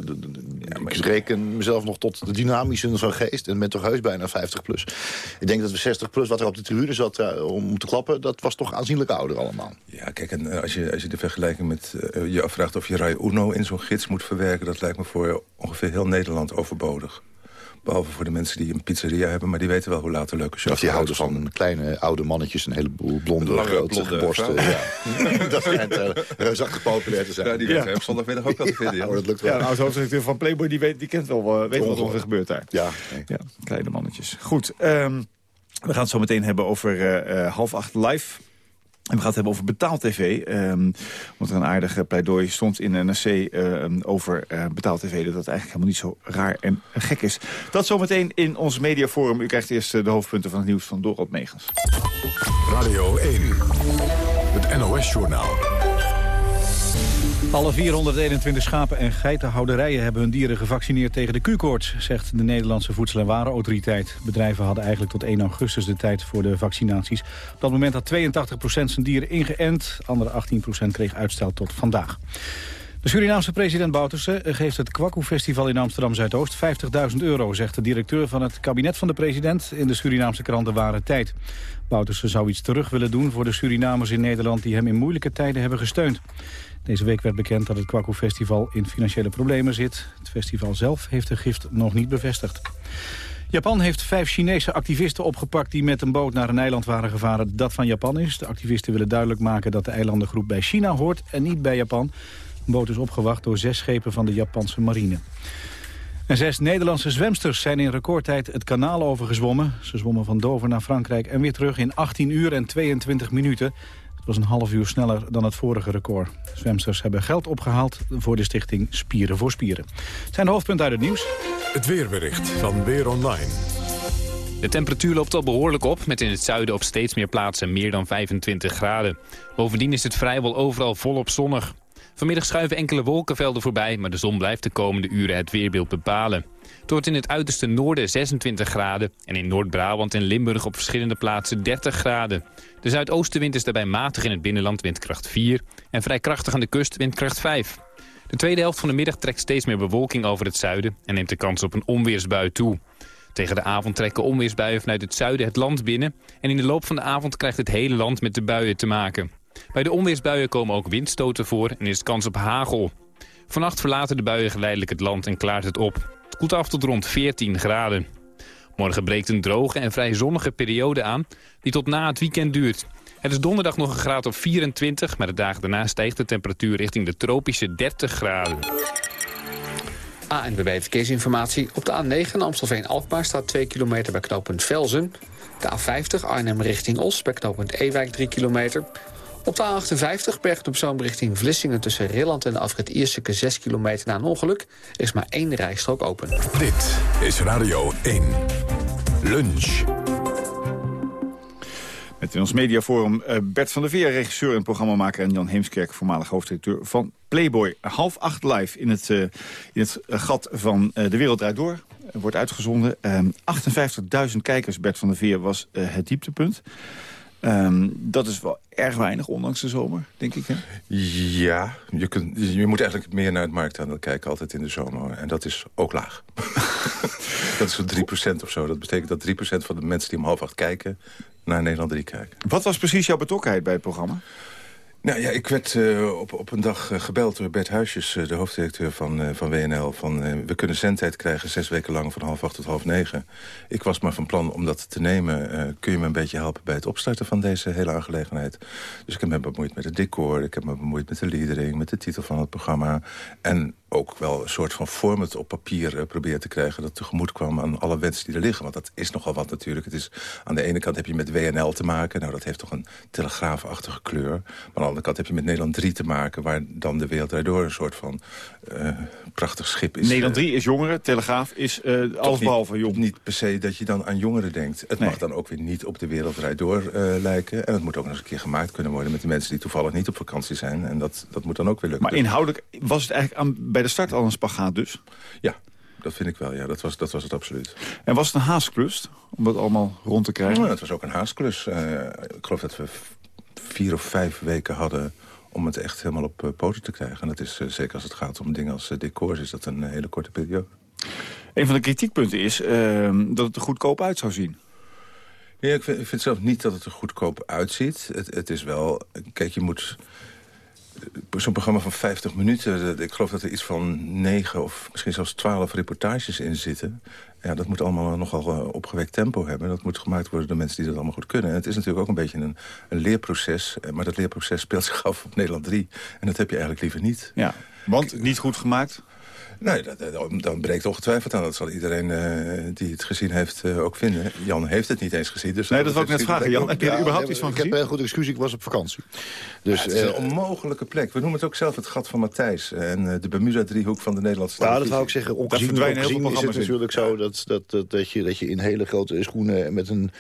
ik reken mezelf nog tot de dynamische van geest... en ben toch heus bijna 50 plus. Ik denk dat we 60 plus, wat er op de tribune zat eh, om te klappen... dat was toch aanzienlijk ouder allemaal. Ja, kijk, en eh, als je, als je de vergelijking met eh, je afvraagt of je Rai Uno in zo'n gids moet verwerken... dat lijkt me voor ongeveer heel Nederland overbodig. Behalve voor de mensen die een pizzeria hebben, maar die weten wel hoe laat een leuke show Of die houden van kleine oude mannetjes, een heleboel blonde, Lange, grote blonde borsten. Ja. dat schijnt uh, reusachtig populair te zijn. Ja, die weten we op zondagmiddag ook wel te vinden. Ja. Oh, dat lukt Ja, wel. nou, oud-hoofdredacteur van Playboy die, weet, die kent wel, eh, weet wel wat er gebeurt daar. Ja, ja kleine mannetjes. Goed, ehm, we gaan het zo meteen hebben over eh, eh, half acht live. En we gaan het hebben over betaal-tv. ehm, want er een aardige pleidooi stond in de NRC eh, over eh betaal-tv... dat dat eigenlijk helemaal niet zo raar en gek is. Dat zometeen in ons mediaforum. U krijgt eerst eh, de hoofdpunten van het nieuws van Dorot Megens. Radio 1, het NOS-journaal. Alle 421 schapen- en geitenhouderijen hebben hun dieren gevaccineerd tegen de Q-koorts, zegt de Nederlandse Voedsel- en Warenautoriteit. Bedrijven hadden eigenlijk tot 1 augustus de tijd voor de vaccinaties. Op dat moment had 82% zijn dieren ingeënt, andere 18% kreeg uitstel tot vandaag. De Surinaamse president Bouterse geeft het Kwaku-festival in Amsterdam-Zuidoost 50.000 euro, zegt de directeur van het kabinet van de president in de Surinaamse krant De Ware Tijd. Bouterse zou iets terug willen doen voor de Surinamers in Nederland die hem in moeilijke tijden hebben gesteund. Deze week werd bekend dat het Kwaku-festival in financiële problemen zit. Het festival zelf heeft de gift nog niet bevestigd. Japan heeft vijf Chinese activisten opgepakt die met een boot naar een eiland waren gevaren dat van Japan is. De activisten willen duidelijk maken dat de eilandengroep bij China hoort en niet bij Japan. Een boot is opgewacht door zes schepen van de Japanse marine. En zes Nederlandse zwemsters zijn in recordtijd het kanaal overgezwommen. Ze zwommen van Dover naar Frankrijk en weer terug in 18 uur en 22 minuten. Het was een half uur sneller dan het vorige record. Zwemsters hebben geld opgehaald voor de stichting Spieren voor Spieren. Het zijn de hoofdpunten uit het nieuws. Het weerbericht van Weer Online. De temperatuur loopt al behoorlijk op, met in het zuiden op steeds meer plaatsen meer dan 25 graden. Bovendien is het vrijwel overal volop zonnig. Vanmiddag schuiven enkele wolkenvelden voorbij, maar de zon blijft de komende uren het weerbeeld bepalen. Wordt in het uiterste noorden 26 graden en in Noord-Brabant en Limburg op verschillende plaatsen 30 graden. De zuidoostenwind is daarbij matig in het binnenland windkracht 4 en vrij krachtig aan de kust windkracht 5. De tweede helft van de middag trekt steeds meer bewolking over het zuiden en neemt de kans op een onweersbui toe. Tegen de avond trekken onweersbuien vanuit het zuiden het land binnen... en in de loop van de avond krijgt het hele land met de buien te maken. Bij de onweersbuien komen ook windstoten voor en is kans op hagel. Vannacht verlaten de buien geleidelijk het land en klaart het op. Koelt af tot rond 14 graden. Morgen breekt een droge en vrij zonnige periode aan... die tot na het weekend duurt. Het is donderdag nog een graad of 24... maar de dagen daarna stijgt de temperatuur richting de tropische 30 graden. ANWB Verkeersinformatie. Op de A9 Amstelveen-Alkmaar staat 2 kilometer bij knooppunt Velzen. De A50 Arnhem richting Os bij knooppunt Ewijk 3 kilometer. Op de A58 Bergen op Zoom richting Vlissingen tussen Rilland en de afrit Ierseke 6 kilometer na een ongeluk. Er is maar één rijstrook open. Dit is Radio 1. Lunch. Met in ons mediaforum uh, Bert van der Veer, regisseur en programmamaker... en Jan Heemskerk, voormalig hoofdredacteur van Playboy. Half acht live in het, uh, in het gat van uh, De Wereld Draait Door. wordt uitgezonden. 58.000 kijkers, Bert van der Veer, was het dieptepunt. Um, dat is wel erg weinig, ondanks de zomer, denk ik, hè? Ja, je, kunt, je moet eigenlijk meer naar het marktaandeel kijken, altijd in de zomer. En dat is ook laag. dat is zo'n 3% of zo. Dat betekent dat 3% van de mensen die om half acht kijken... naar Nederland 3 kijken. Wat was precies jouw betrokkenheid bij het programma? Nou ja, ik werd uh, op, op een dag uh, gebeld door Bert Huisjes, uh, de hoofddirecteur van, van WNL... van we kunnen zendtijd krijgen zes weken lang van half acht tot half negen. Ik was maar van plan om dat te nemen. kun je me een beetje helpen bij het opstarten van deze hele aangelegenheid? Dus ik heb me bemoeid met het decor, ik heb me bemoeid met de leadering... met de titel van het programma. En ook wel een soort van format op papier uh, proberen te krijgen... dat tegemoet kwam aan alle wensen die er liggen. Want dat is nogal wat natuurlijk. Het is, aan de ene kant heb je met WNL te maken. Nou, dat heeft toch een telegraafachtige kleur. Maar aan de andere kant heb je met Nederland 3 te maken... waar dan de wereld daardoor een soort van uh, prachtig schip is. Nederland 3 is jongeren, Telegraaf is uh, allesbehalve jong. Niet per se dat je dan aan jongeren denkt. Het nee. mag dan ook weer niet op de wereld door lijken. En het moet ook nog eens een keer gemaakt kunnen worden... met de mensen die toevallig niet op vakantie zijn. En dat, dat moet dan ook weer lukken. Maar inhoudelijk was het eigenlijk aan, bij de start al een spagaat dus? Ja, dat vind ik wel. Ja, dat was, dat was het absoluut. En was het een haasklus om dat allemaal rond te krijgen? Ja, het was ook een haasklus. Uh, ik geloof dat we vier of vijf weken hadden om het echt helemaal op uh, poten te krijgen. En dat is, uh, zeker als het gaat om dingen als decors, is dat een hele korte periode. Een van de kritiekpunten is ehm, dat het er goedkoop uit zou zien. Ja, ik vind, ik vind zelf niet dat het er goedkoop uitziet. Het, het is wel... Kijk, je moet... Zo'n programma van 50 minuten, ik geloof dat er iets van 9 of misschien zelfs 12 reportages in zitten. Ja, dat moet allemaal nogal uh, opgewekt tempo hebben. Dat moet gemaakt worden door mensen die dat allemaal goed kunnen. En het is natuurlijk ook een beetje een, een leerproces. Maar dat leerproces speelt zich af op Nederland 3. En dat heb je eigenlijk liever niet. Ja, want niet goed gemaakt? Nee, dat, dan breekt ongetwijfeld aan. Dat zal iedereen uh, die het gezien heeft uh, ook vinden. Jan heeft het niet eens gezien. Dus nee, dat wil ik net vragen. Jan, heb je er überhaupt iets van ik gezien? Ik heb een goed excuus, ik was op vakantie. Dus, ja, het is een onmogelijke plek. We noemen het ook zelf het gat van Matthijs. En uh, de Bermuda-driehoek van de Nederlandse Ja, dat wou ik zeggen. Ongezien, ongezien is het natuurlijk zo dat, dat, dat, dat, je, dat je in hele grote schoenen... met een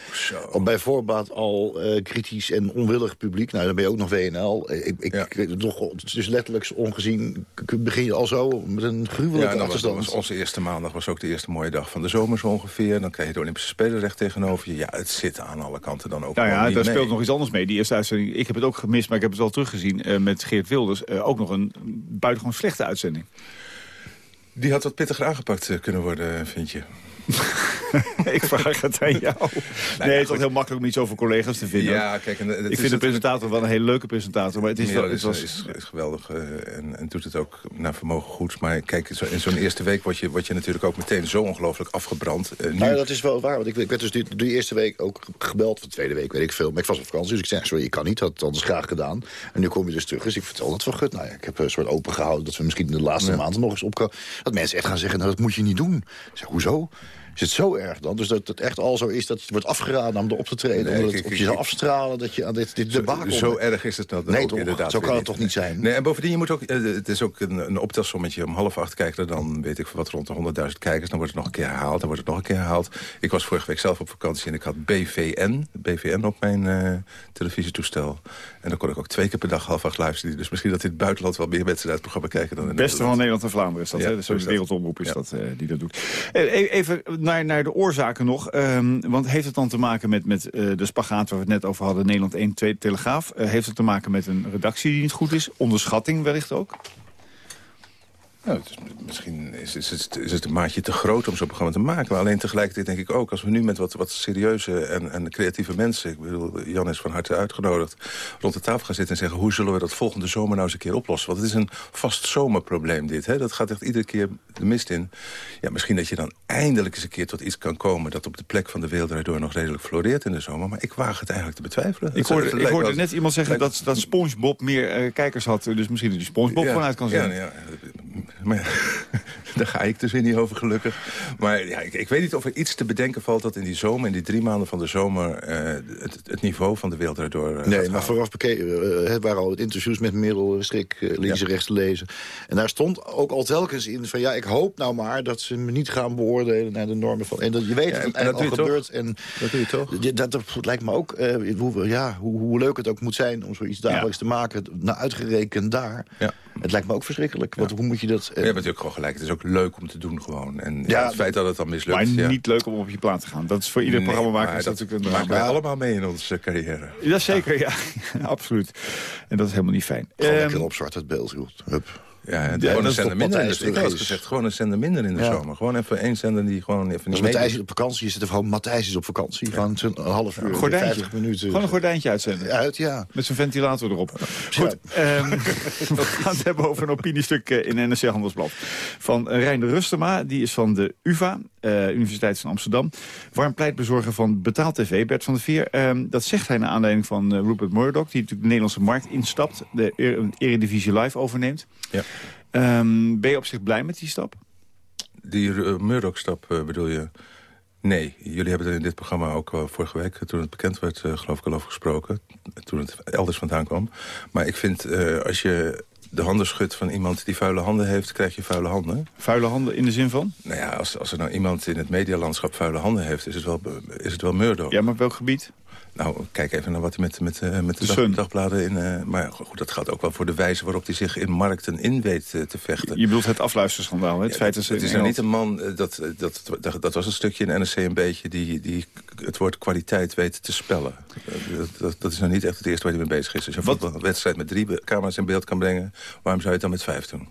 al bij voorbaat al kritisch en onwillig publiek... nou, dan ben je ook nog WNL. Ik, ik, ja. nog, dus letterlijk ongezien begin je al zo met een gruwelijke ja, achterstand. Was onze eerste maandag was ook de eerste mooie dag van de zomer zo ongeveer. Dan krijg je de Olympische Spelen recht tegenover je. Ja, het zit aan alle kanten dan ook Nou ja, daar mee. speelt nog iets anders mee. Die eerste uitzending, ik heb het ook gemist, maar ik heb het wel teruggezien uh, met Geert Wilders. Uh, ook nog een buitengewoon slechte uitzending. Die had wat pittiger aangepakt uh, kunnen worden, vind je? ik vraag het aan jou. Nee, het is toch heel makkelijk om iets over collega's te vinden. Ja, kijk, en, ik vind de presentator wel een hele leuke presentator. Maar het is, ja, wel, het is, was... is, is geweldig uh, en, en doet het ook naar vermogen goed. Maar kijk, zo, in zo'n eerste week word je, word je natuurlijk ook meteen zo ongelooflijk afgebrand. Uh, nu... Nou ja, dat is wel waar. Want ik, ik werd dus die, die, eerste week ook gebeld. Van de tweede week weet ik veel. Maar ik was op vakantie, dus ik zei, sorry, ik kan niet. Had het anders graag gedaan. En nu kom je dus terug. Dus ik vertel dat wel goed. Nou ja, ik heb een soort open gehouden dat we misschien de laatste ja. maanden nog eens op Dat mensen echt gaan zeggen, nou dat moet je niet doen. Ik zeg, hoezo? Is het zo erg dan? Dus dat het echt al zo is dat je wordt afgeraden om erop te treden. Nee, omdat het op je zou afstralen dat je aan dit, dit debakel... Zo, zo erg is het dan nee, ook toch, inderdaad. Zo kan het toch niet zijn? Nee, en bovendien, je moet ook, het is ook een, een optelsommetje. Om half acht kijken er dan, weet ik wat, rond de 100.000 kijkers. Dan wordt het nog een keer herhaald, dan wordt het nog een keer herhaald. Ik was vorige week zelf op vakantie en ik had BVN, BVN op mijn uh, televisietoestel. En dan kon ik ook twee keer per dag half acht luisteren. Dus misschien dat in het buitenland wel meer mensen naar het programma kijken dan in Het beste van Nederland en Vlaanderen is dat, ja, hè? Dus de wereldomroep is ja. dat uh, die dat doet. Even naar, naar de oorzaken nog. Um, want heeft het dan te maken met, met uh, de spagaat waar we het net over hadden... Nederland 1, 2, Telegraaf? Uh, heeft het te maken met een redactie die niet goed is? Onderschatting wellicht ook? Nou, het is, misschien is, is, het, is het een maatje te groot om zo'n programma te maken. Maar alleen tegelijkertijd denk ik ook... als we nu met wat, wat serieuze en, en creatieve mensen... ik bedoel, Jan is van harte uitgenodigd... rond de tafel gaan zitten en zeggen... hoe zullen we dat volgende zomer nou eens een keer oplossen? Want het is een vast zomerprobleem dit. Hè? Dat gaat echt iedere keer de mist in. Ja, misschien dat je dan eindelijk eens een keer tot iets kan komen... dat op de plek van de wereld door nog redelijk floreert in de zomer. Maar ik waag het eigenlijk te betwijfelen. Ik hoorde, ik hoorde net iemand zeggen dat, dat SpongeBob meer uh, kijkers had. Dus misschien dat die SpongeBob ja, vanuit kan zijn. Ja, ja, maar ja, daar ga ik dus weer niet over, gelukkig. Maar ja, ik, ik, weet niet of er iets te bedenken valt... dat in die zomer, in die drie maanden van de zomer... Uh, het, het, niveau van de wereld daardoor... Uh, nee, maar vooraf bekeken, uh, het waren al het interviews met Merel Strik... links en rechts te lezen. En daar stond ook al telkens in van... ja, ik hoop nou maar dat ze me niet gaan beoordelen... naar de normen van... En dat je weet ja, dat het eigenlijk al gebeurt. En dat doe je toch? Dat, dat, dat lijkt me ook... hoe, ja, hoe, hoe, leuk het ook moet zijn om zoiets dagelijks ja. te maken... nou, uitgerekend daar... Ja. Het lijkt me ook verschrikkelijk. Want hoe moet je dat... Ja, natuurlijk gewoon gelijk. Het is ook leuk om te doen gewoon. En ja, ja, het feit dat het dan mislukt... Maar ja. niet leuk om op je plaat te gaan. Dat is voor ieder nee, programmamaker dat natuurlijk een maken wij allemaal mee in onze carrière. Ja, zeker. Ja, absoluut. En dat is helemaal niet fijn. Gewoon um, lekker op zwart het beeld. Hup. Ja, ja, gewoon een zender minder. In de, ik had gezegd, gewoon een zender minder in de ja. zomer. Gewoon even één zender die gewoon even niet Matthijs is op vakantie, is het gewoon Matthijs is op vakantie. Gewoon een half uur, ja, 50 minuten. Gewoon een gordijntje uitzenden. Uit, ja. Met zijn ventilator erop. Goed, um, we gaan het hebben over een opiniestuk in NRC Handelsblad. Van Reiner Rustema, die is van de UvA, uh, Universiteit van Amsterdam. Warm pleitbezorger van Betaald TV, Bert van der Veer. Um, dat zegt hij naar aanleiding van uh, Rupert Murdoch, die natuurlijk de Nederlandse markt instapt. De Eredivisie Live overneemt. Ja. Um, ben je op zich blij met die stap? Die uh, Murdoch-stap uh, bedoel je? Nee, jullie hebben er in dit programma ook uh, vorige week... toen het bekend werd, geloof ik al over gesproken. Toen het elders vandaan kwam. Maar ik vind, als je de handen schudt van iemand die vuile handen heeft... krijg je vuile handen. Vuile handen in de zin van? Nou ja, als, als er nou iemand in het medialandschap vuile handen heeft... is het wel, is het wel Murdoch. Ja, maar op welk gebied? Nou, kijk even naar wat hij met, met, eh, met de, De dag- Sun. dagbladen... In, eh, maar goed, dat gaat ook wel voor de wijze waarop hij zich in markten in weet eh, te vechten. Je bedoelt het afluisterschandaal, hè? het feit dat Het is nou niet een man, dat, dat, dat, dat was een stukje in NRC een beetje... die, die het woord kwaliteit weet te spellen. Dat, dat, dat is nou niet echt het eerste waar hij mee bezig is. Als je een voetbalwedstrijd met drie camera's in beeld kan brengen... waarom zou je het dan met vijf doen?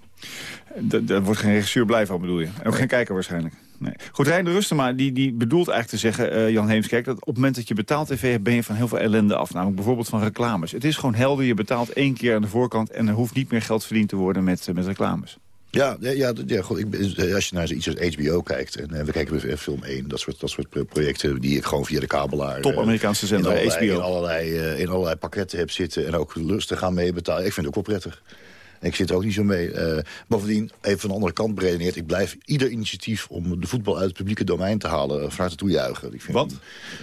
D- Daar wordt geen regisseur blij van, bedoel je? En ook geen kijker waarschijnlijk. Nee. Goed, Rijn de Rustema die, die bedoelt eigenlijk te zeggen, eh, Jan Heemskerk... dat op het moment dat je betaalt tv hebt, ben je van heel veel ellende af. Namelijk bijvoorbeeld van reclames. Het is gewoon helder, je betaalt één keer aan de voorkant... en er hoeft niet meer geld verdiend te worden met, eh, met reclames. Ja, ja, ja, goed, ik, ben- als je naar iets als HBO kijkt... en eh, we kijken weer film 1, dat soort, dat soort pro- projecten... die ik gewoon via de kabelaar... Top eh, Amerikaanse zender, in allerlei, HBO. In allerlei, eh, in allerlei pakketten heb zitten en ook lustig gaan meebetalen. Ik vind het ook wel prettig. Ik zit er ook niet zo mee. Eh, bovendien, even van de andere kant beredeneerd... ik blijf ieder initiatief om de voetbal uit het publieke domein te halen... eh, van harte toejuichen. Ik vind Wat?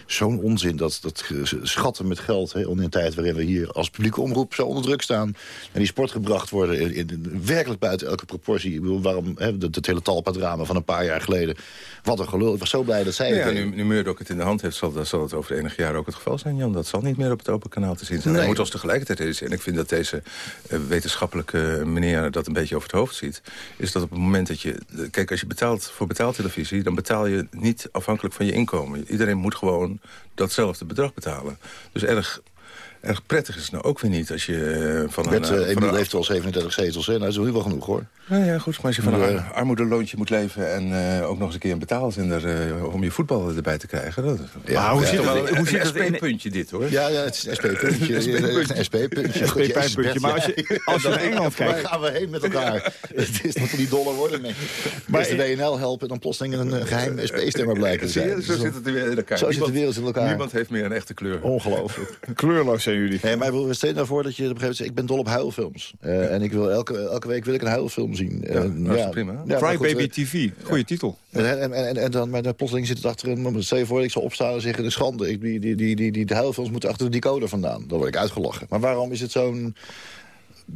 Zo'n onzin, dat, dat schatten met geld... Hè, in een tijd waarin we hier als publieke omroep zo onder druk staan... en die sport gebracht worden, in, in- werkelijk buiten elke proportie. Ik bedoel, waarom, hè, dat, dat hele talpadrama van een paar jaar geleden... wat een gelul. Ik was zo blij dat zij... Ja, het nu, nu Murdoch het in de hand heeft, zal, dat- zal het over enige jaren ook het geval zijn, Jan. Dat zal niet meer op het open kanaal te zien zijn. Nee. Hij moet ons tegelijkertijd realiseren. En ik vind dat deze eh, wetenschappelijke meneer dat een beetje over het hoofd ziet. Is dat op het moment dat je... Kijk, als je betaalt voor betaaltelevisie... dan betaal je niet afhankelijk van je inkomen. Iedereen moet gewoon datzelfde bedrag betalen. Dus erg... Erg prettig is het nou ook weer niet als je eh, van Met, een... uh, eh, van Emiel heeft al 37 zetels, hè? Nou, dat is nog niet wel genoeg, hoor. Ja, ja, goed. Maar als je van Maar, een eh, ar- armoedeloontje moet leven... en eh, ook nog eens een keer een betaalzender eh, om je voetbal erbij te krijgen... Dat, Ja, hoe zit dat- wel hoe zit in- SP-puntje dit, hoor. Ja, ja, het is een SP-puntje. Een SP-puntje. SP pijnpuntje. Maar als je, als je naar Engeland Waar kijkt... gaan we heen met elkaar? het is dat we die dollar worden. Nee. Maar de WNL helpen en dan plotseling een eh, geheim SP-stemmer blijken te Zie je, zijn. Zo zit het weer in elkaar. Zo zit de wereld in elkaar. Niemand heeft meer een echte kleur. Ongelooflijk. Kleurloos zijn jullie. Nee, maar ik wil stel daarvoor dat je op een gegeven moment zegt... ik ben dol op huilfilms. Eh, en ik wil elke, elke week wil ik een huilfilm zien. Ja, dat is prima. Ja, maar goed, Crybaby eh, TV, goede titel. En, en, en, en dan, maar dan plotseling zit het achter een... Stel je voor, ik zal opstaan en zeggen, de schande. Ik, die, die, die, die, die, de huilfilms moeten achter de decoder vandaan. Dan word ik uitgelachen. Maar waarom is het zo'n...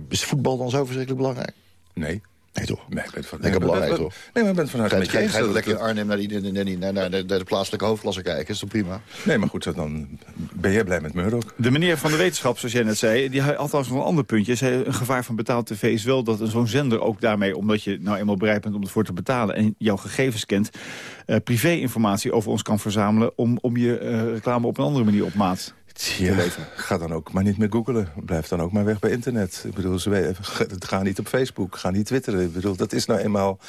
Is voetbal dan zo verschrikkelijk belangrijk? Nee. Nee, toch? Nee, ik ben van, Lekker belangrijk, toch? Nee, maar ik ben het van harte Ga met je, je je lekker in dat- Arnhem naar, die, naar, die- naar, naar, de, naar de plaatselijke hoofdklasse kijken. is toch prima? Nee, maar goed, dan ben jij blij met Murdoch. De meneer van de wetenschap, zoals jij net zei, die had althans nog een ander puntje. Zei, een gevaar van betaald tv is wel dat zo'n zender ook daarmee... omdat je nou eenmaal bereid bent om ervoor te betalen... en jouw gegevens kent, eh privé-informatie over ons kan verzamelen... om, om je eh, reclame op een andere manier op maat Ja, ga dan ook maar niet meer googlen. Blijf dan ook maar weg bij internet. Ik bedoel, ze ga niet op Facebook, ga niet twitteren. Ik bedoel, dat is nou eenmaal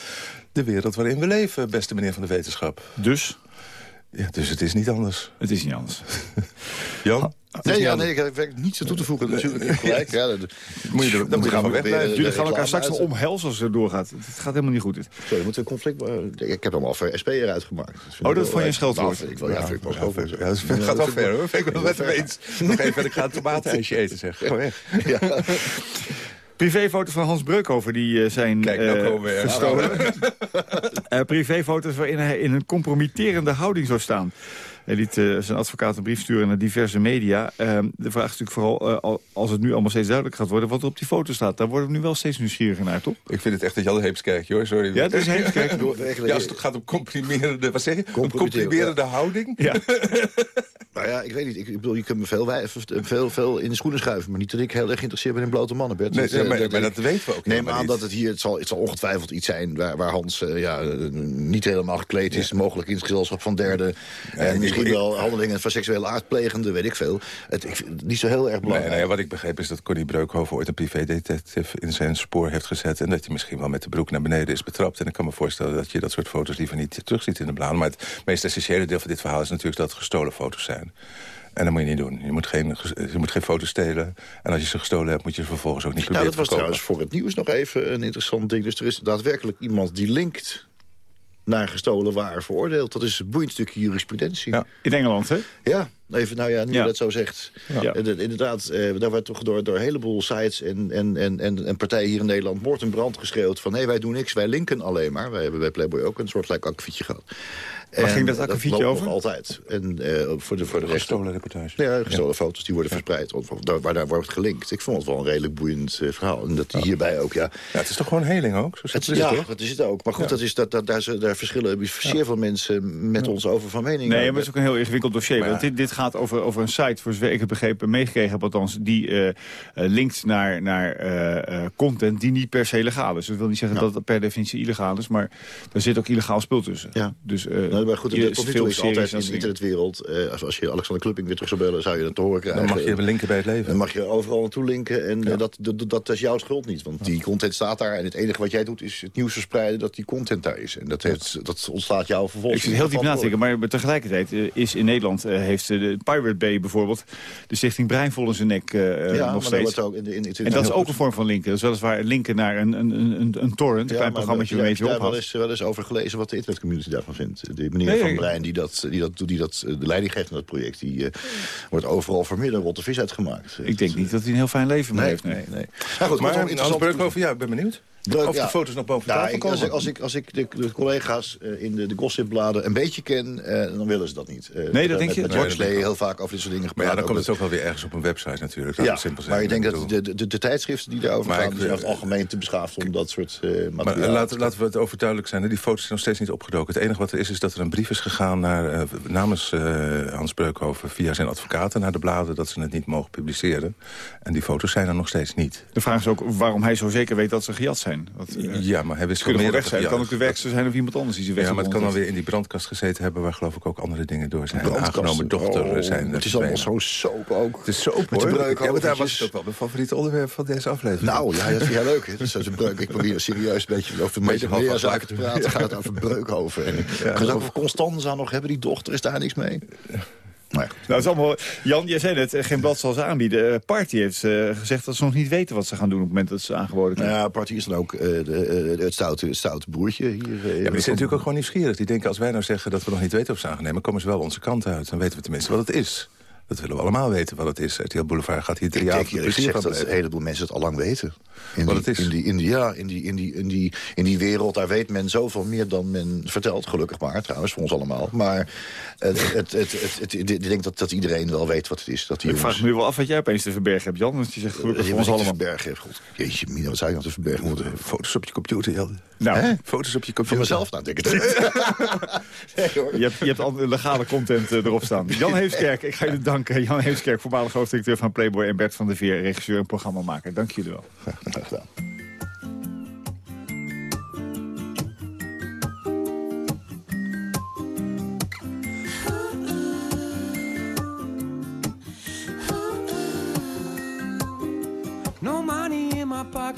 de wereld waarin we leven, beste meneer van de wetenschap. Dus? Ja, dus het is niet anders. Het is niet anders. Jan? Nee, ja, nee, ik heb niets toe te voegen. Natuurlijk, gelijk. Ja, dat, Moet je er- dan moet je er van wegblijven. Jullie gaan elkaar straks nog omhelzen als het doorgaat. Het gaat helemaal niet goed. dit. Sorry, moet een conflict... eh, Ik heb hem al voor SP eruit gemaakt. Oh, dat vond je een scheldwoord? Ik wil, ja, vind ik wel. Ja, dat gaat wel ver hoor. Vind ik wel met eens. Nog even, ik ga een tomatenijsje eten zeg. Ga weg. Ja. Privéfoto's van Hans Breukhoven die eh, zijn Kijk, nou eh, gestolen. Eh, privéfoto's waarin hij in een compromitterende houding zou staan. Hij liet eh, zijn advocaat een brief sturen naar diverse media. Eh, de vraag is natuurlijk vooral, eh, al- als het nu allemaal steeds duidelijk gaat worden... wat er op die foto staat. Daar worden we nu wel steeds nieuwsgieriger naar, toch? Ik vind het echt dat Jan Heemskerk, hoor. Sorry. Ja, het is Heemskerk. Ja, als het gaat om comprimerende, wat zeg je? Om comprimerende houding? Ja. Nou ja, ik weet niet. Ik, ik bedoel, je kunt me veel, veel, veel in de schoenen schuiven. Maar niet dat ik heel erg geïnteresseerd ben in blote mannen, Bert. Nee, Dat, ja, eh, maar, dat- maar dat weten we ook Neem aan niet. dat het hier, het zal, het zal ongetwijfeld iets zijn waar, waar Hans ja, niet helemaal gekleed is. Mogelijk in het gezelschap van derden. en ik- misschien wel handelingen van seksuele aardplegende, weet ik veel. Het, ik niet zo heel erg Nee, belangrijk. ja, wat ik begreep is dat Connie Breukhoven ooit een privédetective in zijn spoor heeft gezet. En dat hij misschien wel met de broek naar beneden is betrapt. En ik kan me voorstellen dat je dat soort foto's liever niet terugziet in de bladen. Maar het meest essentiële deel van dit verhaal is natuurlijk dat het gestolen foto's zijn. En dat moet je niet doen. Je moet geen, je moet geen foto's stelen. En als je ze gestolen hebt, moet je ze vervolgens ook niet Nou, proberen dat was trouwens voor het nieuws nog even een interessant ding. Dus er is daadwerkelijk iemand die linkt naar gestolen waar veroordeeld. Dat is een boeiend stukje jurisprudentie. Ja, In Engeland, hè? even, nou ja, nu Ja. je dat zo zegt. Ja. Eh, inderdaad, eh, daar werd toch door, door een heleboel sites en, en, en, en, en partijen hier in Nederland... moord en brand geschreeuwd van... nee, wij doen niks, wij linken alleen maar. Wij hebben bij Playboy ook een soort like gehad. Waar ging dat akkefietje over? nog altijd. En eh, voor, de, voor de rest... Gestolen reportage. Ja, gestolen foto's die worden verspreid. Of, of daar- waar daar wordt gelinkt. Ik vond het wel een redelijk boeiend eh, verhaal. En dat hierbij ook, ja... Ja, het is toch gewoon heling ook? Zo Het, is ja, het toch? dat is het ook. Maar goed, Ja. dat is, dat, dat, daar, zijn- daar verschillen zeer veel mensen met ons over van mening. Nee, maar het is ook een heel ingewikkeld dossier. Maar want dit, dit gaat over, over een site, voor zover ik het begrepen, meegekregen heb althans, die eh, eh, linkt naar, naar eh, eh, content die niet per se legaal is. Dat wil niet zeggen dat het per definitie illegaal is, maar er zit ook illegaal spul tussen. Ja. Dus, eh Nou, maar goed, hier tot nu toe is veel altijd in de internetwereld... eh, als, als je Alexander Klupping weer terug zou bellen, zou je dat te horen krijgen. Dan mag je linken bij het leven. Dan mag je overal naartoe linken. En eh, dat, dat, dat is jouw schuld niet. Want die content staat daar. En het enige wat jij doet is het nieuws verspreiden dat die content daar is. En dat, heeft, dat ontslaat jouw vervolgens. Ik zit heel diep na te denken, maar tegelijkertijd eh, is in Nederland heeft de Pirate Bay bijvoorbeeld de stichting Brein vol in zijn nek Ja, nog dat steeds. ook in de- in- in- en dat is ook een vorm van linken. Dat is weliswaar linken naar een, een, een, een torrent, een klein programma je je daar wel eens, wel eens over gelezen wat de internetcommunity daarvan vindt. De meneer Nee, Van Brein die, dat, die, dat, die dat, eh, de leiding geeft aan dat project... die eh, wordt overal vermidden rotte vis uitgemaakt. Ik denk niet dat hij een heel fijn leven meer heeft. nee, nee. Nou goed, Maar kortom, Hans Breukhoven, ja, ik ben benieuwd. Of ja. de foto's nog boven Nou, tafel als, komen. ik, als, ik, als ik de, de collega's eh, in de, de gossipbladen een beetje ken, eh, dan willen ze dat niet. Eh, dat met- denk je? Met Nee, dat heel vaak over dit soort dingen Maar ja, dan komt het ook wel weer ergens op een website natuurlijk. Ja, simpel zijn. maar ik denk dat bedoel- de, de, de, tijdschriften die daarover Maar gaan... ik- zijn over het algemeen te beschaafd om dat soort eh Maar materiaal... laten, laten we het over duidelijk zijn. hè. Die foto's zijn nog steeds niet opgedoken. Het enige wat er is, is dat er een brief is gegaan naar, eh, namens eh, Hans Breukhoven... via zijn advocaten naar de bladen dat ze het niet mogen publiceren. En die foto's zijn er nog steeds niet. De vraag is ook waarom hij zo zeker weet dat ze gejat zijn. Eh, Ja, maar hij wist ze kunnen meer dat- zijn. Het kan ook de werkster zijn of iemand anders die ze weg Ja, maar het kan dan weer in die brandkast gezeten hebben... waar geloof ik ook andere dingen door zijn. Brandkasten. Aangenomen dochter Oh, zijn. het is allemaal zo soap ook. Het is soap, de hoor. Ja, maar daar was het ook wel mijn favoriete onderwerp van deze aflevering. Nou, ja, dat vind jij leuk. hè? Dat is een breuk. Ik probeer serieus een beetje over mediazaken te praten. Gaat het over Breukhoven. En Ja, Constanza nog hebben. Die dochter is daar niks mee. Maar Nou, het is allemaal... Jan, jij zei het, eh, geen blad zal ze aanbieden. Eh, Party heeft eh, gezegd dat ze nog niet weten wat ze gaan doen... op het moment dat ze aangeboden Nou krijgen. ja, Party is dan ook de, het, stoute, het stoute broertje hier. Ja, maar die zijn natuurlijk ook gewoon nieuwsgierig. Die denken, als wij nou zeggen dat we nog niet weten of ze aangenemen... komen ze wel onze kant uit. Dan weten we tenminste wat het is. Dat willen we allemaal weten wat het is. RTL Boulevard gaat hier drie Ik jaar gezegd dat een heleboel mensen het al lang weten. In Wat die, het is. In die, in die, ja, in die, in, die, in, die, in die wereld, daar weet men zoveel meer dan men vertelt. Gelukkig maar, trouwens, voor ons allemaal. Maar het, het, het, het, het- ik denk dat, dat iedereen wel weet wat het is. Dat die Ik vraag me nu wel af wat jij opeens te verbergen hebt, Jan. Want je zegt gelukkig je voor ons allemaal. verbergen heb. God, jeetje, Mina, wat zou ik nog te verbergen moeten? Foto's op je computer, Jan. Nou, Hè? Foto's op je Van computer. mezelf? Nou, denk ik het nee, hoor. je hebt, je hebt al legale content eh, erop staan. Jan Heemskerk, ik ga jullie danken. Jan Heemskerk, voormalig hoofddirecteur van Playboy... en Bert van der Veer, regisseur en programmamaker. Dank jullie wel. Graag gedaan.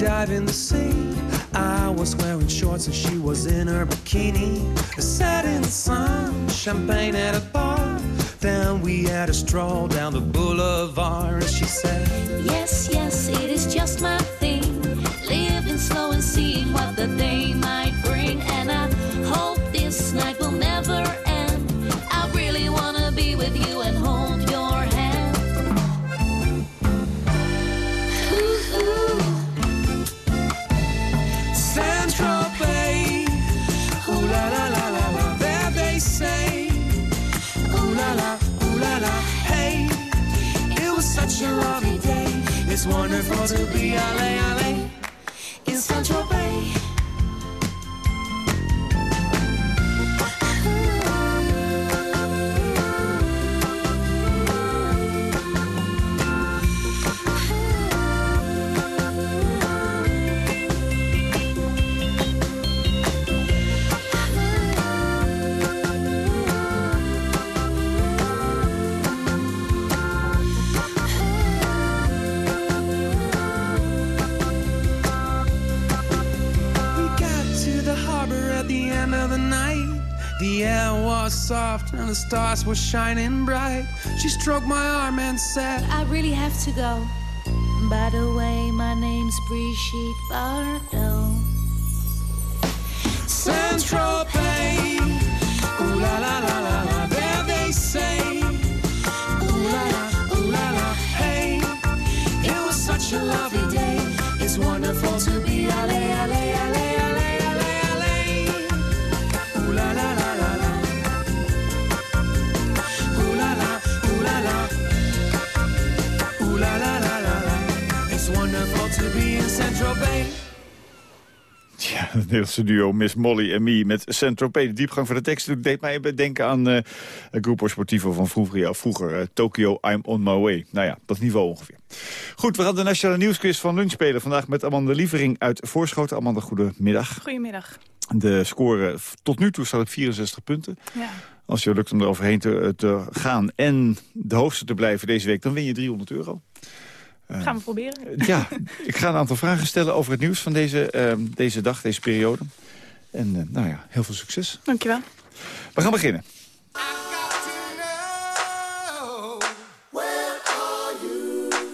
Dive in the sea. I was wearing shorts and she was in her bikini. I Sat in the sun, champagne at a bar. Then we had a stroll down the boulevard. And she said, Yes, yes, it is just my thing. Living slow and seeing what the day might bring. And I hope this night will never end. day. It's wonderful to be ale ale. Soft and the stars were shining bright. She stroked my arm and said, I really have to go. By the way, my name's Brigitte Bardot. Central Ja, het Nederlandse duo Miss Molly en Me met Saint-Tropez. De diepgang van de tekst deed mij denken aan uh, Grupo Sportivo van vroeger. Ja, vroeger uh, Tokyo, I'm on my way. Nou ja, dat niveau ongeveer. Goed, we gaan de Nationale Nieuwsquiz van lunch spelen. Vandaag met Amanda Lievering uit Voorschoten. Amanda, goedemiddag. Goedemiddag. De score tot nu toe staat op 64 punten. Ja. Als je lukt om er overheen te, te gaan en de hoogste te blijven deze week... dan win je 300 euro. Uh, gaan we proberen. Ja, ik ga een aantal vragen stellen over het nieuws van deze, uh, deze dag, deze periode. En uh, nou ja, heel veel succes. Dankjewel. We gaan beginnen.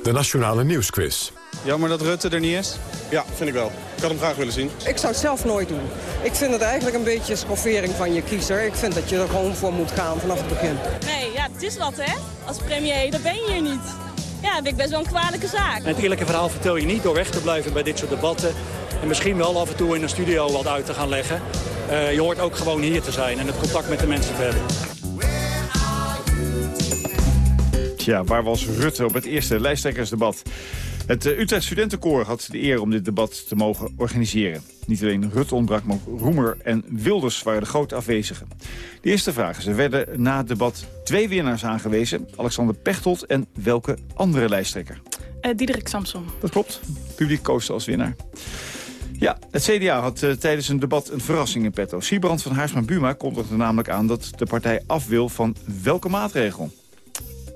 De Nationale Nieuwsquiz. Jammer dat Rutte er niet is. Ja, vind ik wel. Ik had hem graag willen zien. Ik zou het zelf nooit doen. Ik vind het eigenlijk een beetje schoffering van je kiezer. Ik vind dat je er gewoon voor moet gaan vanaf het begin. Nee, ja, het is wat hè. Als premier, dan ben je hier niet. Ja, dat vind ik best wel een kwalijke zaak. En het eerlijke verhaal vertel je niet door weg te blijven bij dit soort debatten. En misschien wel af en toe in een studio wat uit te gaan leggen. Uh, je hoort ook gewoon hier te zijn en het contact met de mensen te hebben. Tja, waar was Rutte op het eerste lijsttrekkersdebat? Het uh, Utrecht Studentenkoor had de eer om dit debat te mogen organiseren. Niet alleen Rutte ontbrak, maar ook Roemer en Wilders waren de grote afwezigen. De eerste vraag is, er werden na het debat twee winnaars aangewezen. Alexander Pechtold en welke andere lijsttrekker? Uh, Diederik Samson. Dat klopt. Het publiek koos als winnaar. Ja, het CDA had uh, tijdens een debat een verrassing in petto. Siebrand van Haarsma-Buma kondigde namelijk aan dat de partij af wil van welke maatregel?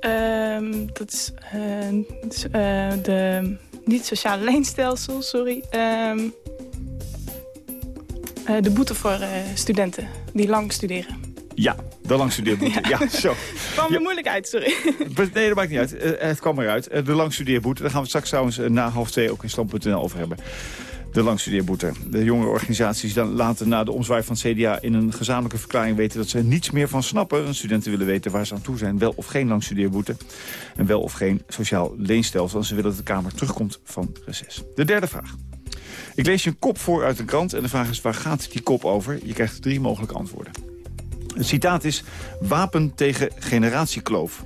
Uh, dat is, is de niet-sociale leenstelsel, sorry. Uh, de boete voor studenten die lang studeren. Ja, de langstudeerboete. ja. ja, zo. kwam er moeilijk uit, sorry. Nee, dat maakt niet uit. Het kwam eruit. De langstudeerboete, daar gaan we het straks trouwens na half twee ook in stand.nl over hebben. De langstudeerboete. De jonge organisaties laten na de omzwaai van het CDA in een gezamenlijke verklaring weten dat ze niets meer van snappen. En studenten willen weten waar ze aan toe zijn. Wel of geen langstudeerboete. En wel of geen sociaal leenstelsel. En ze willen dat de Kamer terugkomt van reces. De derde vraag. Ik lees je een kop voor uit een krant en de vraag is waar gaat die kop over? Je krijgt drie mogelijke antwoorden. Het citaat is wapen tegen generatiekloof.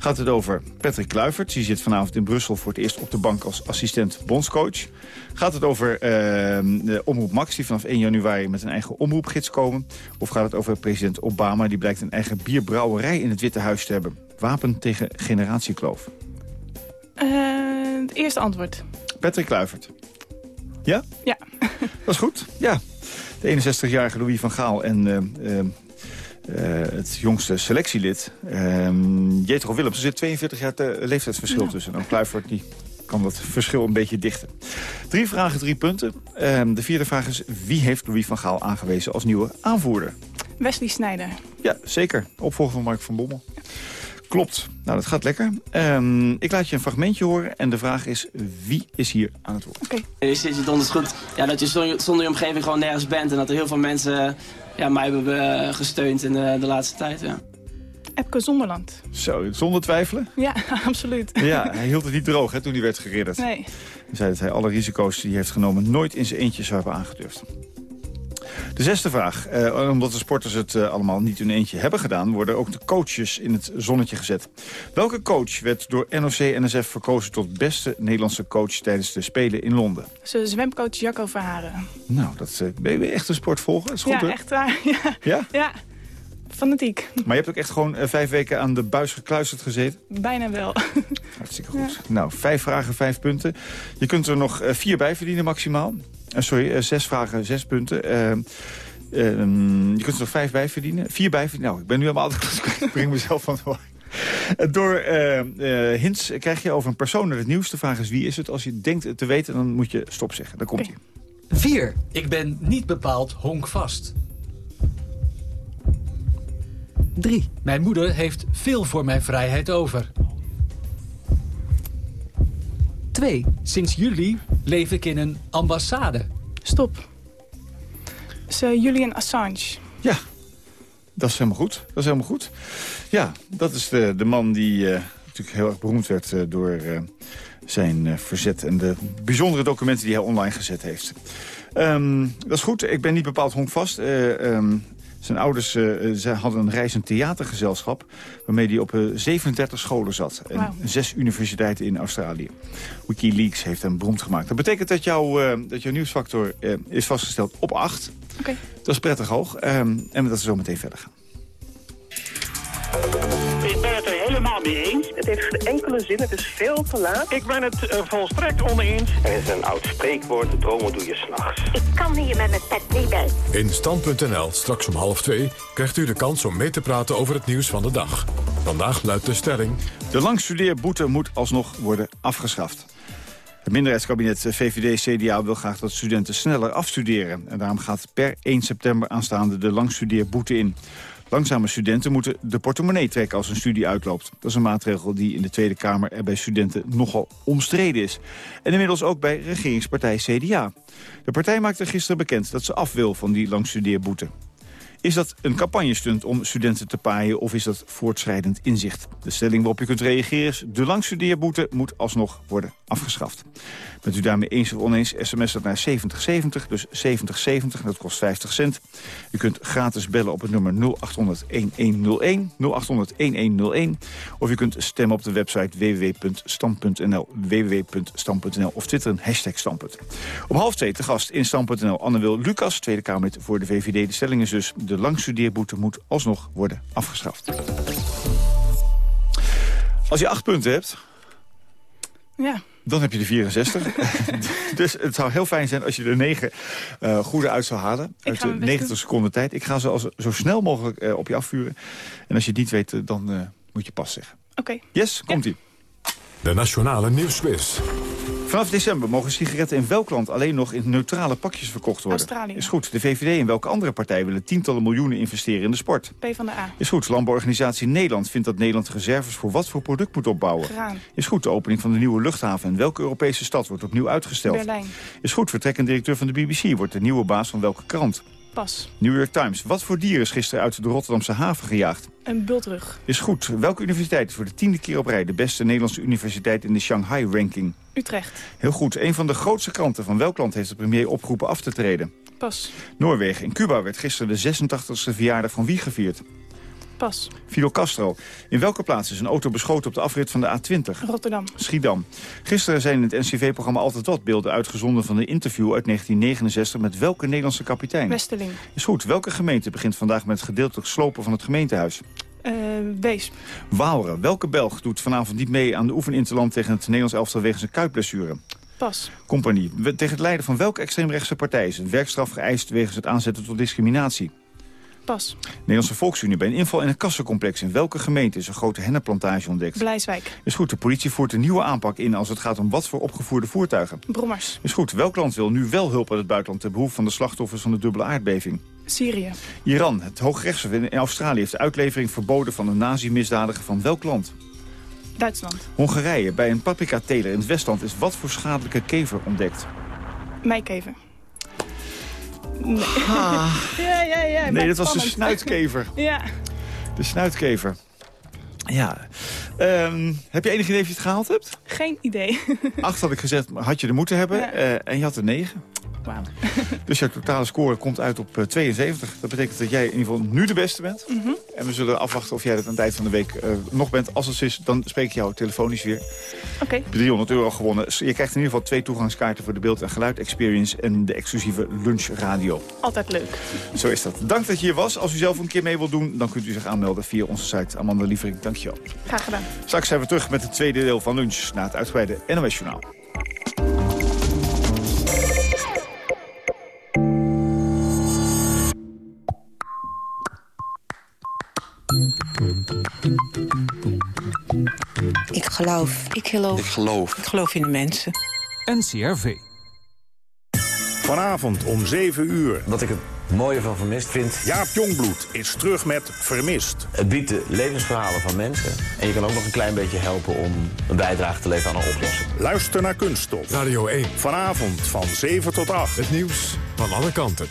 Gaat het over Patrick Kluivert, die zit vanavond in Brussel voor het eerst op de bank als assistent bondscoach. Gaat het over uh, de Omroep Max, die vanaf 1 januari met een eigen omroepgids komen. Of gaat het over president Obama, die blijkt een eigen bierbrouwerij in het Witte Huis te hebben. Wapen tegen generatiekloof. Uh, het eerste antwoord. Patrick Kluivert. Ja? Ja. Dat is goed, ja. De 61-jarige Louis van Gaal en... Uh, uh, het jongste selectielid, uh, Jetro Willems. Er zit 42 jaar leeftijdsverschil ja. tussen. En Kluivert die kan dat verschil een beetje dichten. Drie vragen, drie punten. Uh, de vierde vraag is, wie heeft Louis van Gaal aangewezen als nieuwe aanvoerder? Wesley Snijder. Ja, zeker. Opvolger van Mark van Bommel. Klopt. Nou, dat gaat lekker. Um, ik laat je een fragmentje horen en de vraag is, wie is hier aan het woord? Oké. Okay. Je zit je donders goed ja, dat je zonder je omgeving gewoon nergens bent en dat er heel veel mensen ja, mij hebben gesteund in de, de laatste tijd. Ja. Epke Zonderland. Zo, zonder twijfelen? Ja, absoluut. Ja, hij hield het niet droog hè, toen hij werd geridderd. Nee. Hij zei dat hij alle risico's die hij heeft genomen nooit in zijn eentje zou hebben aangedurfd. De zesde vraag. Uh, omdat de sporters het uh, allemaal niet in eentje hebben gedaan... worden ook de coaches in het zonnetje gezet. Welke coach werd door NOC-NSF verkozen tot beste Nederlandse coach... tijdens de Spelen in Londen? Zwemcoach Jacco Verharen. Nou, dat, uh, ben je echt een sportvolger? Dat is goed, ja, echt waar. Ja? Ja? ja. Fanatiek. Maar je hebt ook echt gewoon vijf weken aan de buis gekluisterd gezeten? Bijna wel. Hartstikke goed. Ja. Nou, vijf vragen, vijf punten. Je kunt er nog vier bij verdienen maximaal. Uh, sorry, uh, zes vragen, zes punten. Uh, je kunt er nog vijf bij verdienen. Vier bij verdienen. Nou, ik ben nu helemaal ik breng mezelf van de Door hints krijg je over een persoon naar het nieuws. De vraag is wie is het. Als je denkt het te weten, dan moet je stop zeggen. Dan komt hij. Okay. Vier. Ik ben niet bepaald honkvast. 3. Mijn moeder heeft veel voor mijn vrijheid over. 2. Sinds juli leef ik in een ambassade. Stop. Is eh, Julian Assange. Ja, dat is helemaal goed. Dat is helemaal goed. Ja, dat is de, de man die eh, natuurlijk heel erg beroemd werd eh, door eh, zijn verzet... en de bijzondere documenten die hij online gezet heeft. Ehm, dat is goed. Ik ben niet bepaald honkvast. Eh, ehm, zijn ouders eh, ze hadden een reizend theatergezelschap... waarmee hij op eh, 37 scholen zat. En zes universiteiten in Australië. Wikileaks heeft hem beroemd gemaakt. Dat betekent dat, jouw eh, dat jouw nieuwsfactor eh, is vastgesteld op 8. Oké. Dat is prettig hoog. Ehm, en dat we zo meteen verder gaan. Mee eens. Het heeft geen enkele zin, het is veel te laat. Ik ben het eh, volstrekt oneens. Er is een oud spreekwoord, dromen doe je s'nachts. Ik kan hier met mijn pet niet bij. In Stand.nl, straks om half twee, krijgt u de kans om mee te praten over het nieuws van de dag. Vandaag luidt de stelling... De langstudeerboete moet alsnog worden afgeschaft. Het minderheidskabinet VVD-CDA wil graag dat studenten sneller afstuderen. En daarom gaat per 1 september aanstaande de langstudeerboete in. Langzame studenten moeten de portemonnee trekken als een studie uitloopt. Dat is een maatregel die in de Tweede Kamer er bij studenten nogal omstreden is. En inmiddels ook bij regeringspartij CDA. De partij maakte gisteren bekend dat ze af wil van die langstudeerboete. Is dat een campagnestunt om studenten te paaien of is dat voortschrijdend inzicht? De stelling waarop je kunt reageren is... de langstudeerboete moet alsnog worden afgeschaft. Bent u daarmee eens of oneens, sms dat naar 7070, dus 7070, dat kost 50 cent. U kunt gratis bellen op het nummer 0800-1101, 0800-1101... of u kunt stemmen op de website www.stam.nl, www.stam.nl of twitteren hashtag standpunt. Om half twee te gast in Stam.nl Anne-Wil Lucas, Tweede Kamerlid voor de VVD. De stelling is dus, de langstudeerboete moet alsnog worden afgeschaft. Als je acht punten hebt, Ja. dan heb je de 64. dus het zou heel fijn zijn als je er 9 eh goede uit zou halen. Ik uit de mijn best 90 seconden tijd. Ik ga ze als, zo snel mogelijk eh, op je afvuren. En als je het niet weet, eh, dan eh, moet je pas zeggen. Oké. Yes, komt-ie. De Nationale Nieuwsquiz. Vanaf december mogen sigaretten in welk land alleen nog in neutrale pakjes verkocht worden? Australië. Is goed. De VVD en welke andere partij willen tientallen miljoenen investeren in de sport? P van de A. Is goed. Landbouworganisatie Nederland vindt dat Nederland reserves voor wat voor product moet opbouwen? Graan. Is goed. De opening van de nieuwe luchthaven in welke Europese stad wordt opnieuw uitgesteld? Berlijn. Is goed. Vertrekkend directeur van de BBC wordt de nieuwe baas van welke krant? Pas. New York Times. Wat voor dier is gisteren uit de Rotterdamse haven gejaagd? Een bultrug. Is goed. Welke universiteit is voor de tiende keer op rij de beste Nederlandse universiteit in de Shanghai-ranking? Utrecht. Heel goed. Een van de grootste kranten van welk land heeft de premier opgeroepen af te treden? Pas. Noorwegen. In Cuba werd gisteren de 86e verjaardag van wie gevierd? Pas. Fidel Castro. In welke plaats is een auto beschoten op de afrit van de A20? Rotterdam. Schiedam. Gisteren zijn in het NCV-programma Altijd Wat beelden uitgezonden van een interview uit 1969 met welke Nederlandse kapitein? Westerling. Is goed. Welke gemeente begint vandaag met het gedeeltelijk slopen van het gemeentehuis? Eh Weesp. Waalre. Welke Belg doet vanavond niet mee aan de oefeninterland tegen het Nederlands elftal wegens een kuitblessure? Pas. Compagnie. Tegen het leiden van welke extreemrechtse partij is een werkstraf geëist wegens het aanzetten tot discriminatie? Pas. Nederlandse Volksunie bij een inval in een kassencomplex. In welke gemeente is een grote hennenplantage ontdekt? Blijswijk. Is goed, de politie voert een nieuwe aanpak in als het gaat om wat voor opgevoerde voertuigen. Brommers. Is goed, welk land wil nu wel hulp uit het buitenland... ten behoeve van de slachtoffers van de dubbele aardbeving? Syrië. Iran, het Hooggerechtshof in Australië heeft de uitlevering verboden... van een nazi-misdadiger van welk land? Duitsland. Hongarije, bij een paprika-teler in het Westland... is wat voor schadelijke kever ontdekt? Mijkeven. Nee. Ah. ja, ja, ja. Nee, dat was de snuitkever. ja. De snuitkever. Ja. Ehm, heb je enig idee of je het gehaald hebt? Geen idee. Acht had ik gezegd, maar had je er moeten hebben. Eh, en je had er negen. Wauw. Dus jouw totale score komt uit op eh, 72. Dat betekent dat jij in ieder geval nu de beste bent. Mhm. En we zullen afwachten of jij dat aan het eind van de week eh, nog bent. Als het is, dan spreek ik jou telefonisch weer. Oké. Hebt 300 euro gewonnen. Je krijgt in ieder geval twee toegangskaarten voor de beeld- en geluid-experience... en de exclusieve lunchradio. Altijd leuk. Zo is dat. Dank dat je hier was. Als u zelf een keer mee wilt doen, dan kunt u zich aanmelden via onze site. Amanda Lievering, dankjewel. Graag gedaan. Straks zijn we terug met het tweede deel van lunch... na het uitgebreide NOS-journaal. Ik geloof. Ik geloof. Ik geloof. Ik geloof in de mensen. NCRV. Vanavond om 7 uur. Dat ik het mooie van Vermist vind... Jaap Jongbloed is terug met Vermist. Het biedt de levensverhalen van mensen. En je kan ook nog een klein beetje helpen om een bijdrage te leveren aan een oplossing. Luister naar Kunststof. Radio 1. Vanavond van 7 tot 8. Het nieuws van alle kanten.